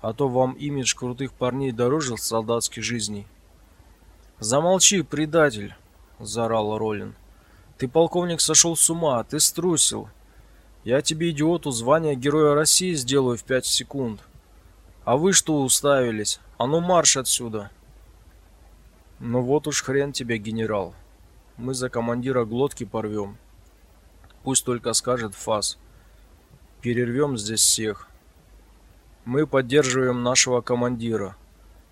а то вам имидж крутых парней дороже солдатских жизней. Замолчи, предатель, заорал Ролин. Ты, полковник, сошел с ума, ты струсил. Я тебе, идиоту, звание Героя России сделаю в пять секунд. А вы что уставились? А ну марш отсюда. Ну вот уж хрен тебе, генерал. Мы за командира глотки порвем. Пусть только скажет ФАС. Перервем здесь всех. Мы поддерживаем нашего командира.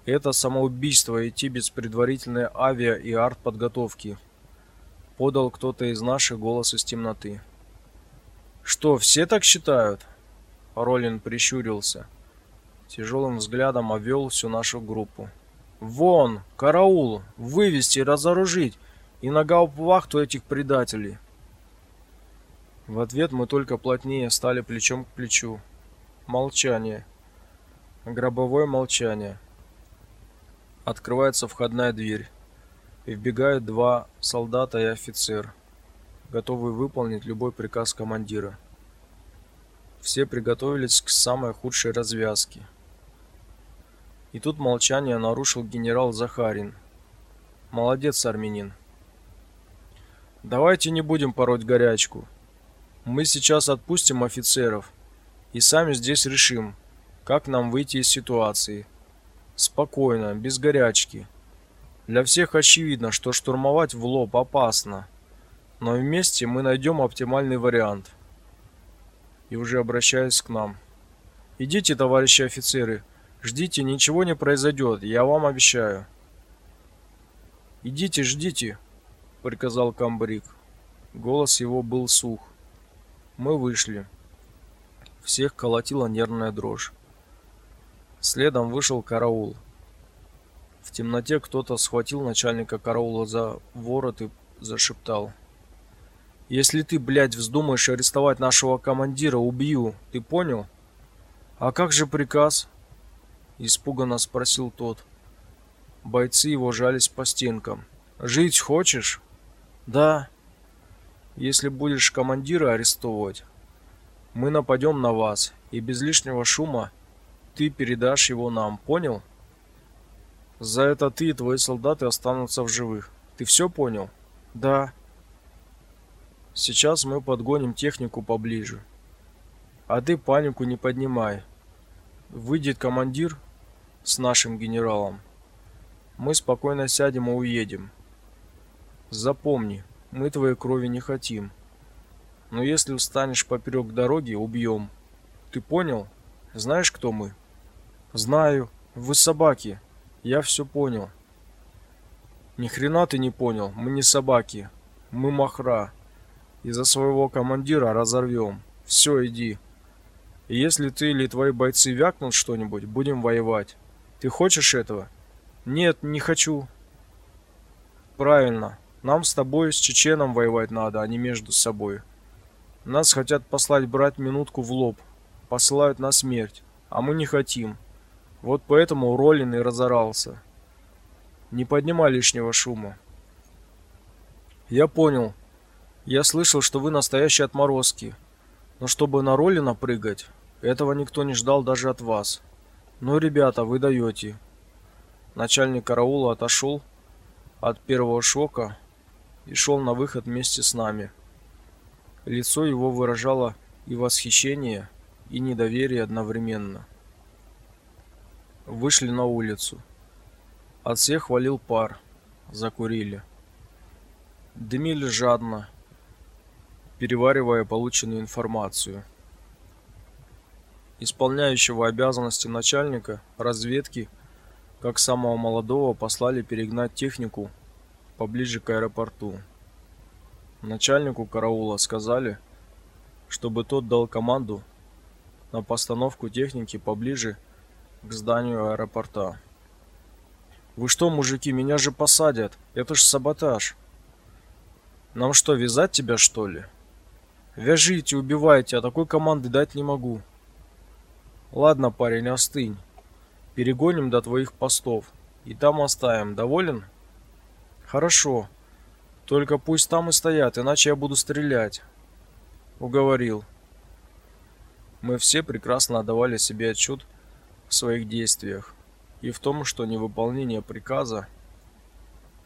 Это самоубийство идти без предварительной авиа и артподготовки подал кто-то из наших голос из темноты. Что, все так считают? Ролин прищурился. Тяжелым взглядом обвел всю нашу группу. Вон, караул, вывести, разоружить и на гауптвахту этих предателей. В ответ мы только плотнее стали плечом к плечу. Молчание. Гробовое молчание. Открывается входная дверь и вбегают два солдата и офицер, готовые выполнить любой приказ командира. Все приготовились к самой худшей развязке. И тут молчание нарушил генерал Захарин. Молодец, армянин. Давайте не будем пороть горячку. Мы сейчас отпустим офицеров и сами здесь решим, как нам выйти из ситуации. Спокойно, без горячки. Для всех очевидно, что штурмовать в лоб опасно. Но вместе мы найдем оптимальный вариант. И уже обращаясь к нам. Идите, товарищи офицеры. Ждите, ничего не произойдет, я вам обещаю. Идите, ждите, приказал комбриг. Голос его был сух. Мы вышли. Всех колотила нервная дрожь. Следом вышел караул. В темноте кто-то схватил начальника караула за ворот и зашептал: "Если ты, блядь, вздумаешь арестовать нашего командира, убью. Ты понял?" "А как же приказ?" испуганно спросил тот. Бойцы его жались по стенкам. "Жить хочешь?" "Да. Если будешь командира арестовывать, мы нападем на вас, и без лишнего шума ты передашь его нам, понял?" За это ты и твои солдаты останутся в живых. Ты все понял? Да. Сейчас мы подгоним технику поближе. А ты панику не поднимай. Выйдет командир с нашим генералом. Мы спокойно сядем и уедем. Запомни, мы твоей крови не хотим. Но если встанешь поперек дороги, убьем. Ты понял? Знаешь, кто мы? Знаю. Вы собаки. Я все понял. Ни хрена ты не понял. Мы не собаки. Мы махра. И за своего командира разорвем. Все, иди. И если ты или твои бойцы вякнут что-нибудь, будем воевать. Ты хочешь этого? Нет, не хочу. Правильно. Нам с тобой с чеченом воевать надо, а не между собой. Нас хотят послать брать минутку в лоб. Посылают на смерть, а мы не хотим. Вот поэтому Роллин и разорался. Не поднимай лишнего шума. Я понял. Я слышал, что вы настоящие отморозки. Но чтобы на роли напрыгать, этого никто не ждал даже от вас. Ну, ребята, вы даете. Начальник караула отошел от первого шока и шел на выход вместе с нами. Лицо его выражало и восхищение, и недоверие одновременно. Вышли на улицу. От всех валил пар. Закурили. Дымили жадно, переваривая полученную информацию. Исполняющего обязанности начальника разведки, как самого молодого, послали перегнать технику поближе к аэропорту. Начальнику караула сказали, чтобы тот дал команду на постановку техники поближе к зданию аэропорта. Вы что, мужики, меня же посадят. Это ж саботаж. Нам что, вязать тебя, что ли? Вяжите, убивайте, а такой команды дать не могу. Ладно, парень, остынь. Перегоним до твоих постов и там оставим. Доволен? Хорошо. Только пусть там и стоят, иначе я буду стрелять. Уговорил. Мы все прекрасно отдавали себе отчет в своих действиях и в том, что невыполнение приказа,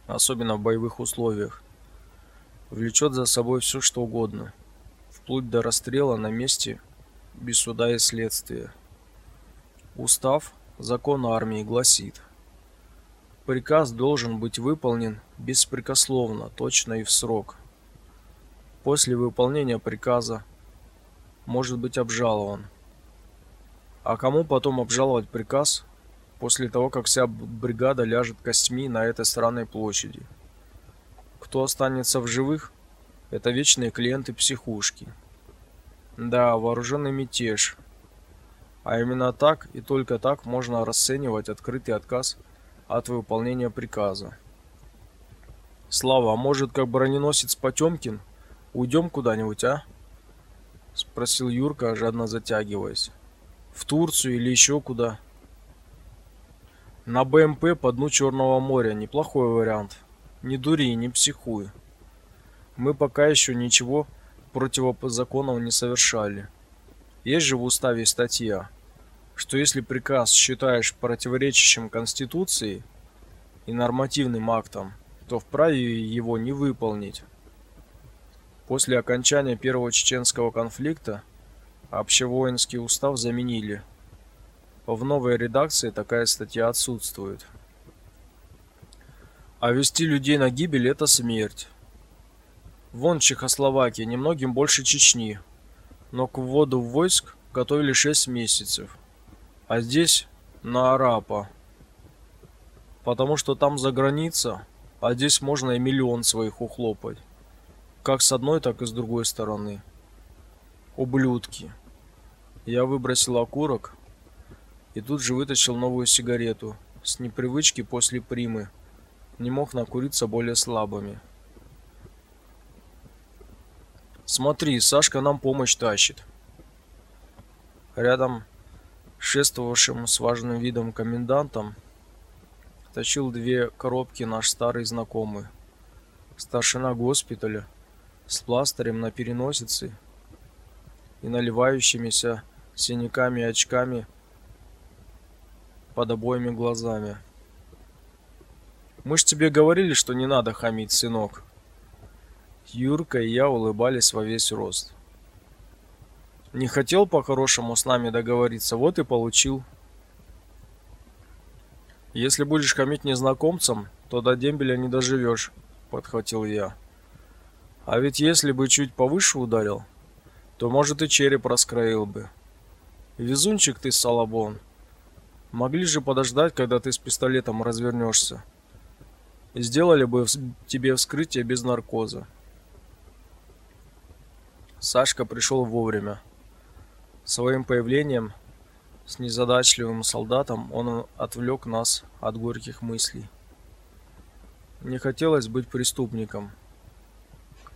особенно в боевых условиях, влечет за собой все что угодно, вплоть до расстрела на месте без суда и следствия. Устав закон армии гласит: приказ должен быть выполнен беспрекословно, точно и в срок. После выполнения приказа может быть обжалован. А кому потом обжаловать приказ после того, как вся бригада ляжет костьми на этой странной площади? Кто останется в живых это вечные клиенты психушки. Да, вооруженный мятеж. А именно так и только так можно расценивать открытый отказ от выполнения приказа. Слава, а может, как броненосец Потемкин, уйдем куда-нибудь, а? спросил Юрка, жадно затягиваясь. В Турцию или еще куда? На БМП по дну Черного моря неплохой вариант. Не дури, не психуй. Мы пока еще ничего противозаконного не совершали. Есть же в уставе статья, что если приказ считаешь противоречащим Конституции и нормативным актам, то вправе его не выполнить. После окончания Первого чеченского конфликта общевоинский устав заменили. В новой редакции такая статья отсутствует. А вести людей на гибель это смерть. Вон Чехословакия, немногим больше Чечни, но к вводу в войск готовили 6 месяцев. А здесь на Арапа. Потому что там за граница, а здесь можно и миллион своих ухлопать. Как с одной, так и с другой стороны. Ублюдки. Я выбросил окурок и тут же вытащил новую сигарету. С непривычки после примы не мог накуриться более слабыми. Смотри, Сашка нам помощь тащит. Рядом шествовавшим с важным видом комендантом тащил две коробки наш старый знакомый. Старшина госпиталя с пластырем на переносице и наливающимися синяками очками под обоими глазами. Мы ж тебе говорили, что не надо хамить, сынок. Юрка и я улыбались во весь рост. Не хотел по-хорошему с нами договориться, вот и получил. Если будешь хамить незнакомцам, то до дембеля не доживешь, подхватил я. А ведь если бы чуть повыше ударил, то может и череп раскроил бы. Везунчик ты, Салабон. Могли же подождать, когда ты с пистолетом развернешься. Сделали бы тебе вскрытие без наркоза. Сашка пришел вовремя. Своим появлением с незадачливым солдатом он отвлек нас от горьких мыслей. Не хотелось быть преступником,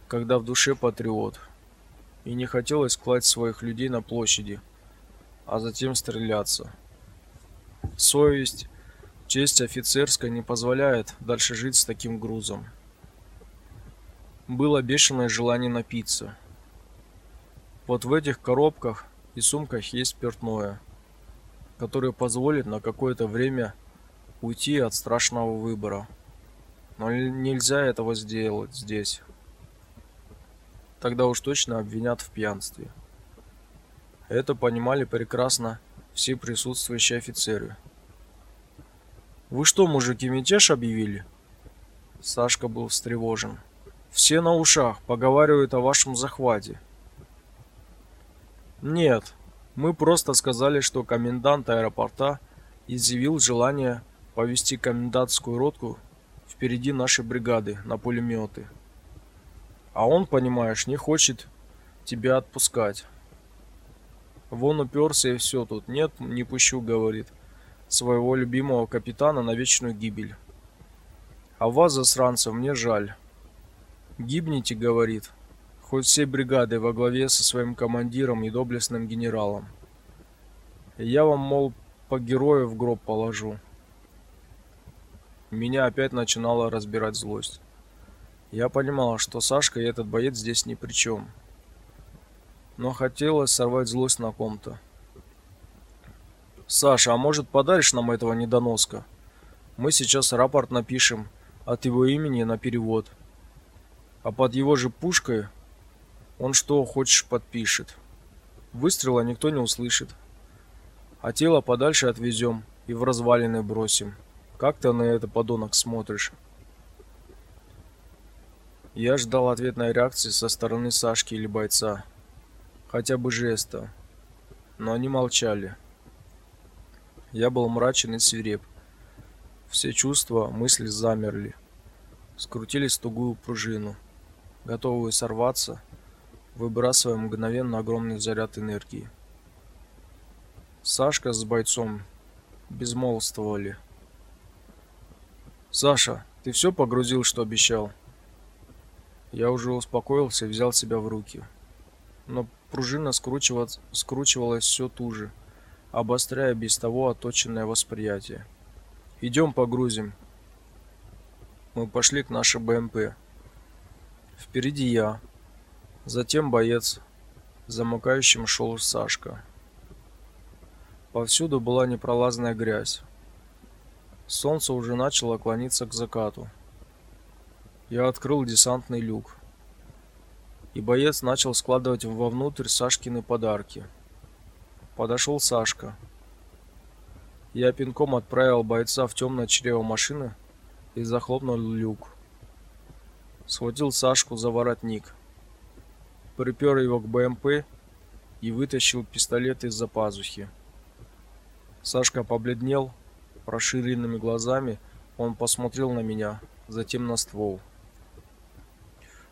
когда в душе патриот, и не хотелось класть своих людей на площади, а затем стреляться. Совесть, честь офицерская не позволяет дальше жить с таким грузом. Было бешеное желание напиться. Вот в этих коробках и сумках есть спиртное, которое позволит на какое-то время уйти от страшного выбора. Но нельзя этого сделать здесь. Тогда уж точно обвинят в пьянстве. Это понимали прекрасно все присутствующие офицеры. Вы что, мужики, мятеж объявили? Сашка был встревожен. Все на ушах поговаривают о вашем захвате. Нет, мы просто сказали, что комендант аэропорта изъявил желание повести комендантскую роту впереди нашей бригады на пулеметы. А он, понимаешь, не хочет тебя отпускать. Вон уперся и все тут. Нет, не пущу, говорит. Своего любимого капитана на вечную гибель. А вас, засранцев, мне жаль. Гибните, говорит. Хоть всей бригадой во главе со своим командиром и доблестным генералом. Я вам, мол, по герою в гроб положу. Меня опять начинала разбирать злость. Я понимала, что Сашка и этот боец здесь ни при чем. Но хотелось сорвать злость на ком-то. Саша, а может подаришь нам этого недоноска? Мы сейчас рапорт напишем от его имени на перевод. А под его же пушкой он что хочешь подпишет. Выстрела никто не услышит. А тело подальше отвезем и в развалины бросим. Как ты на это, подонок, смотришь? Я ждал ответной реакции со стороны Сашки или бойца. Хотя бы жеста. Но они молчали. Я был мрачен и свиреп. Все чувства, мысли замерли. Скрутились в тугую пружину, готовую сорваться, выбрасывая мгновенно огромный заряд энергии. Сашка с бойцом безмолвствовали. «Саша, ты все погрузил, что обещал?» Я уже успокоился взял себя в руки. Но пружина скручивалась, все туже, обостряя без того оточенное восприятие. «Идем погрузим». Мы пошли к нашей БМП. Впереди я, затем боец, замыкающим шел Сашка. Повсюду была непролазная грязь. Солнце уже начало клониться к закату. Я открыл десантный люк. И боец начал складывать вовнутрь Сашкины подарки. Подошел Сашка. Я пинком отправил бойца в темное чрево машины и захлопнул люк. Схватил Сашку за воротник. Припер его к БМП и вытащил пистолет из-за пазухи. Сашка побледнел, расширенными глазами он посмотрел на меня, затем на ствол.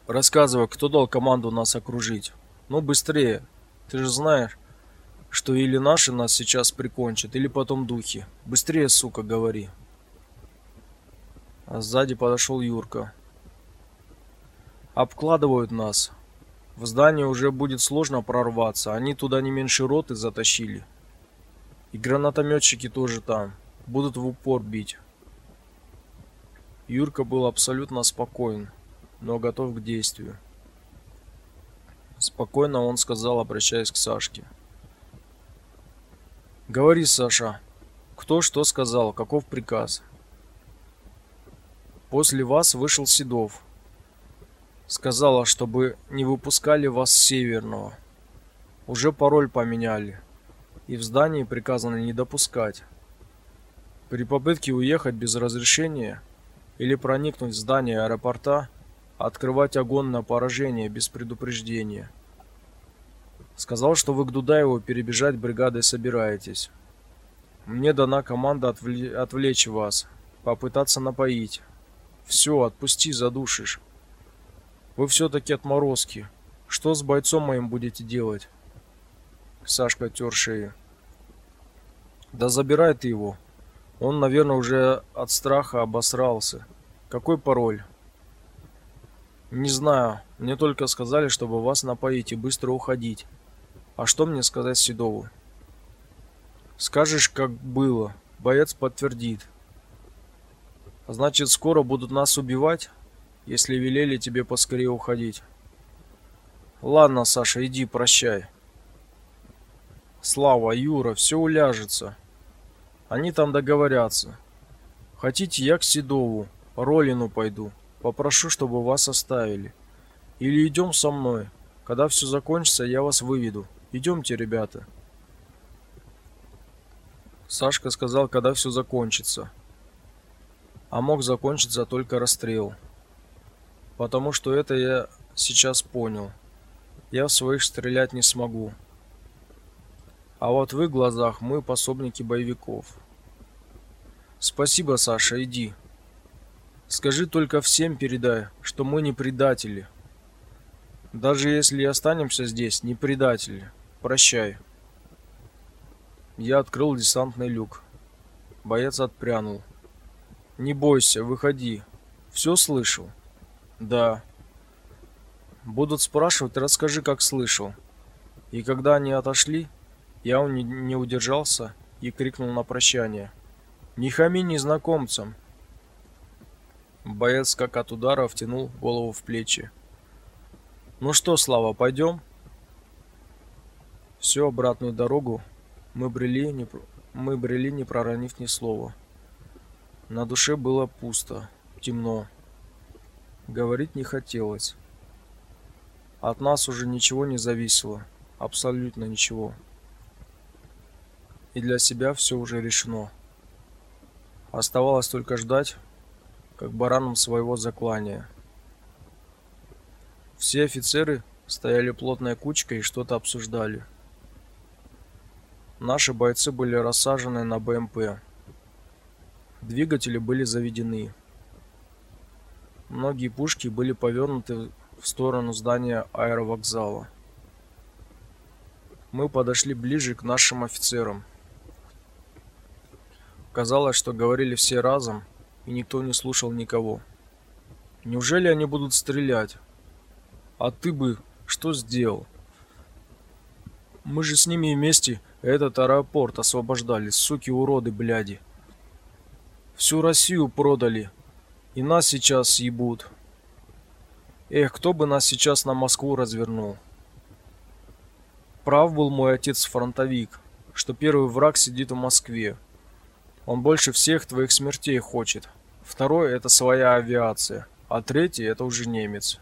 Рассказывай, кто дал команду нас окружить. Ну быстрее. Ты же знаешь, что или наши нас сейчас прикончат, или потом духи. Быстрее, сука, говори. А сзади подошел Юрка. Обкладывают нас. В здание уже будет сложно прорваться. Они туда не меньше роты затащили. И гранатометчики тоже там. Будут в упор бить. Юрка был абсолютно спокоен но готов к действию. Спокойно он сказал, обращаясь к Сашке. Говори, Саша, кто что сказал, каков приказ? После вас вышел Седов. Сказала, чтобы не выпускали вас с Северного. Уже пароль поменяли. И в здании приказано не допускать. При попытке уехать без разрешения или проникнуть в здание аэропорта открывать огонь на поражение без предупреждения. Сказал, что вы к Дудаеву перебежать бригадой собираетесь. Мне дана команда отвле отвлечь вас, попытаться напоить. Все, отпусти, задушишь. Вы все-таки отморозки. Что с бойцом моим будете делать? Сашка тер шею. Да забирай ты его. Он, наверное, уже от страха обосрался. Какой пароль? Не знаю. Мне только сказали, чтобы вас напоить и быстро уходить. А что мне сказать Седову? Скажешь, как было. Боец подтвердит. Значит, скоро будут нас убивать, если велели тебе поскорее уходить. Ладно, Саша, иди, прощай. Слава, Юра, все уляжется. Они там договорятся. Хотите, я к Седову, Ролину пойду. Попрошу, чтобы вас оставили. Или идем со мной. Когда все закончится, я вас выведу. Идемте, ребята. Сашка сказал, когда все закончится. А мог закончиться только расстрел. Потому что это я сейчас понял. Я в своих стрелять не смогу. А вот в их глазах мы пособники боевиков. Спасибо, Саша, иди. Скажи только всем передай, что мы не предатели. Даже если и останемся здесь, не предатели. Прощай. Я открыл десантный люк. Боец отпрянул. Не бойся, выходи. Все слышал? Да. Будут спрашивать, расскажи, как слышал. И когда они отошли, я не удержался и крикнул на прощание: "Не хами незнакомцам!" Боец, как от удара, втянул голову в плечи. Ну что, Слава, пойдем? Всю обратную дорогу мы брели, не мы брели, не проронив ни слова. На душе было пусто, темно. Говорить не хотелось. От нас уже ничего не зависело, абсолютно ничего. И для себя все уже решено. Оставалось только ждать, как баранам своего заклания. Все офицеры стояли плотной кучкой и что-то обсуждали. Наши бойцы были рассажены на БМП. Двигатели были заведены. Многие пушки были повернуты в сторону здания аэровокзала. Мы подошли ближе к нашим офицерам. Казалось, что говорили все разом, и никто не слушал никого. Неужели они будут стрелять? А ты бы что сделал? Мы же с ними вместе этот аэропорт освобождали, суки уроды, бляди. Всю Россию продали, и нас сейчас съебут. Эх, кто бы нас сейчас на Москву развернул? Прав был мой отец-фронтовик, что первый враг сидит в Москве. Он больше всех твоих смертей хочет. Второй это своя авиация, а третий это уже немец.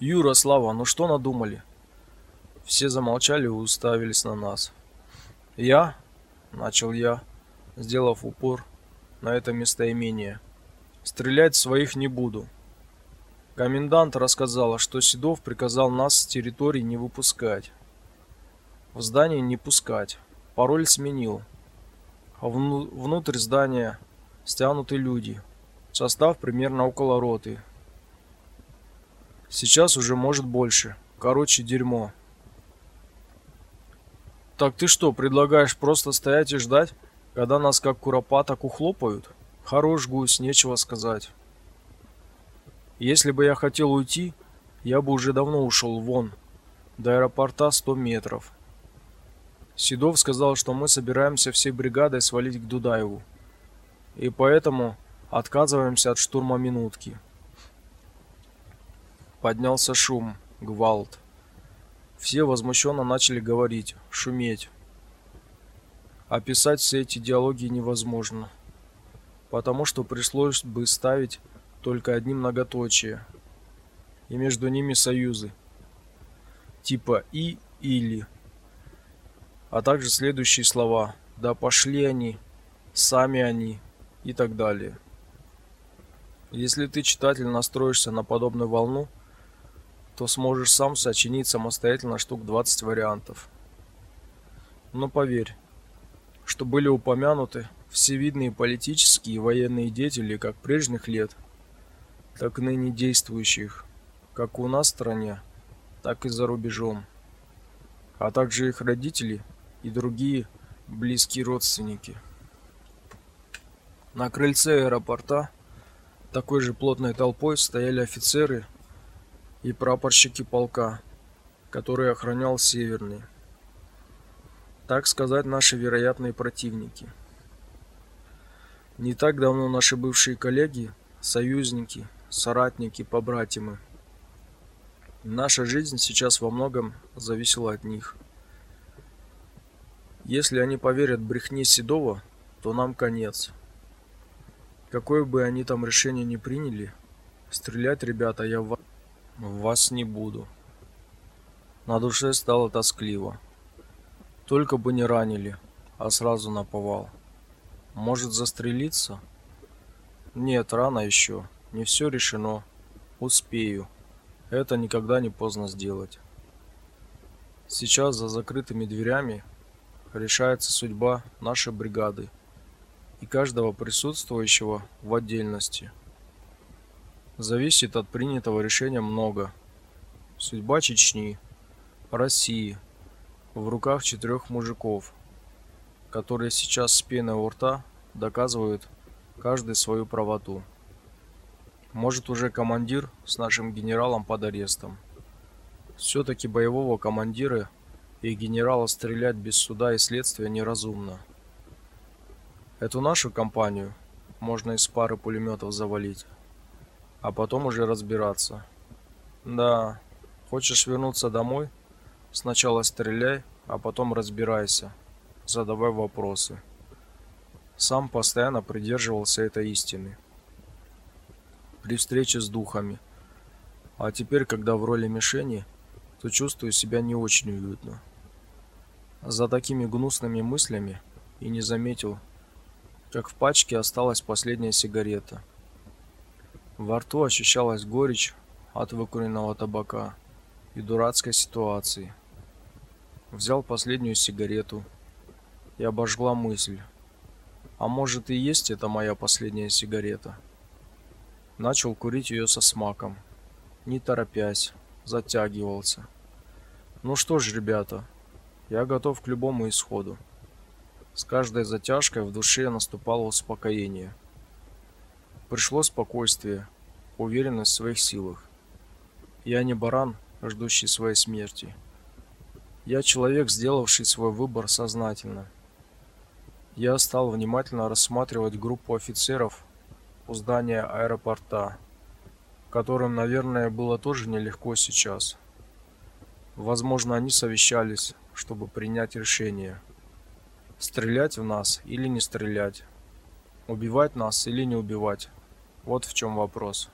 Юра, Слава, ну что надумали? Все замолчали и уставились на нас. Я, начал я, сделав упор на это местоимение. Стрелять своих не буду. Комендант рассказала, что Седов приказал нас с территории не выпускать. В здание не пускать. Пароль сменил. А внутрь здания стянуты люди. Состав примерно около роты. Сейчас уже может больше. Короче, дерьмо. Так ты что, предлагаешь просто стоять и ждать, когда нас как куропаток ухлопают? Хорош гусь, нечего сказать. Если бы я хотел уйти, я бы уже давно ушел вон. До аэропорта 100 метров. Седов сказал, что мы собираемся всей бригадой свалить к Дудаеву. И поэтому отказываемся от штурма минутки. Поднялся шум, гвалт. Все возмущенно начали говорить, шуметь. Описать все эти диалоги невозможно, потому что пришлось бы ставить только одни многоточия, и между ними союзы, типа и или а также следующие слова: "Да пошли они, сами они" и так далее. Если ты читатель настроишься на подобную волну, то сможешь сам сочинить самостоятельно штук 20 вариантов. Но поверь, что были упомянуты все видные политические и военные деятели как прежних лет, так и ныне действующих, как у нас в стране, так и за рубежом, а также их родители и другие близкие родственники. На крыльце аэропорта такой же плотной толпой стояли офицеры и прапорщики полка, который охранял Северный. Так сказать, наши вероятные противники. Не так давно наши бывшие коллеги, союзники, соратники, побратимы Наша жизнь сейчас во многом зависела от них. Если они поверят брехне Седова, то нам конец. Какое бы они там решение ни приняли, стрелять, ребята, я в вас не буду. На душе стало тоскливо. Только бы не ранили, а сразу наповал. Может застрелиться? Нет, рано еще. Не все решено. Успею. Это никогда не поздно сделать. Сейчас за закрытыми дверями решается судьба нашей бригады и каждого присутствующего в отдельности. Зависит от принятого решения много. Судьба Чечни, России в руках четырех мужиков, которые сейчас с пеной у рта доказывают каждый свою правоту. Может уже командир с нашим генералом под арестом. Все-таки боевого командира и генерала стрелять без суда и следствия неразумно. Эту нашу компанию можно из пары пулеметов завалить, а потом уже разбираться. Да, хочешь вернуться домой? Сначала стреляй, а потом разбирайся. Задавай вопросы. Сам постоянно придерживался этой истины. При встрече с духами. А теперь, когда в роли мишени, то чувствую себя не очень уютно. За такими гнусными мыслями и не заметил, как в пачке осталась последняя сигарета. Во рту ощущалась горечь от выкуренного табака и дурацкой ситуации. Взял последнюю сигарету и обожгла мысль. А может и есть это моя последняя сигарета? Начал курить ее со смаком, не торопясь, затягивался. Ну что ж, ребята, я готов к любому исходу. С каждой затяжкой в душе наступало успокоение. Пришло спокойствие, уверенность в своих силах. Я не баран, ждущий своей смерти. Я человек, сделавший свой выбор сознательно. Я стал внимательно рассматривать группу офицеров у здания аэропорта, которым, наверное, было тоже нелегко сейчас. Возможно, они совещались, чтобы принять решение. Стрелять в нас или не стрелять? Убивать нас или не убивать? Вот в чем вопрос.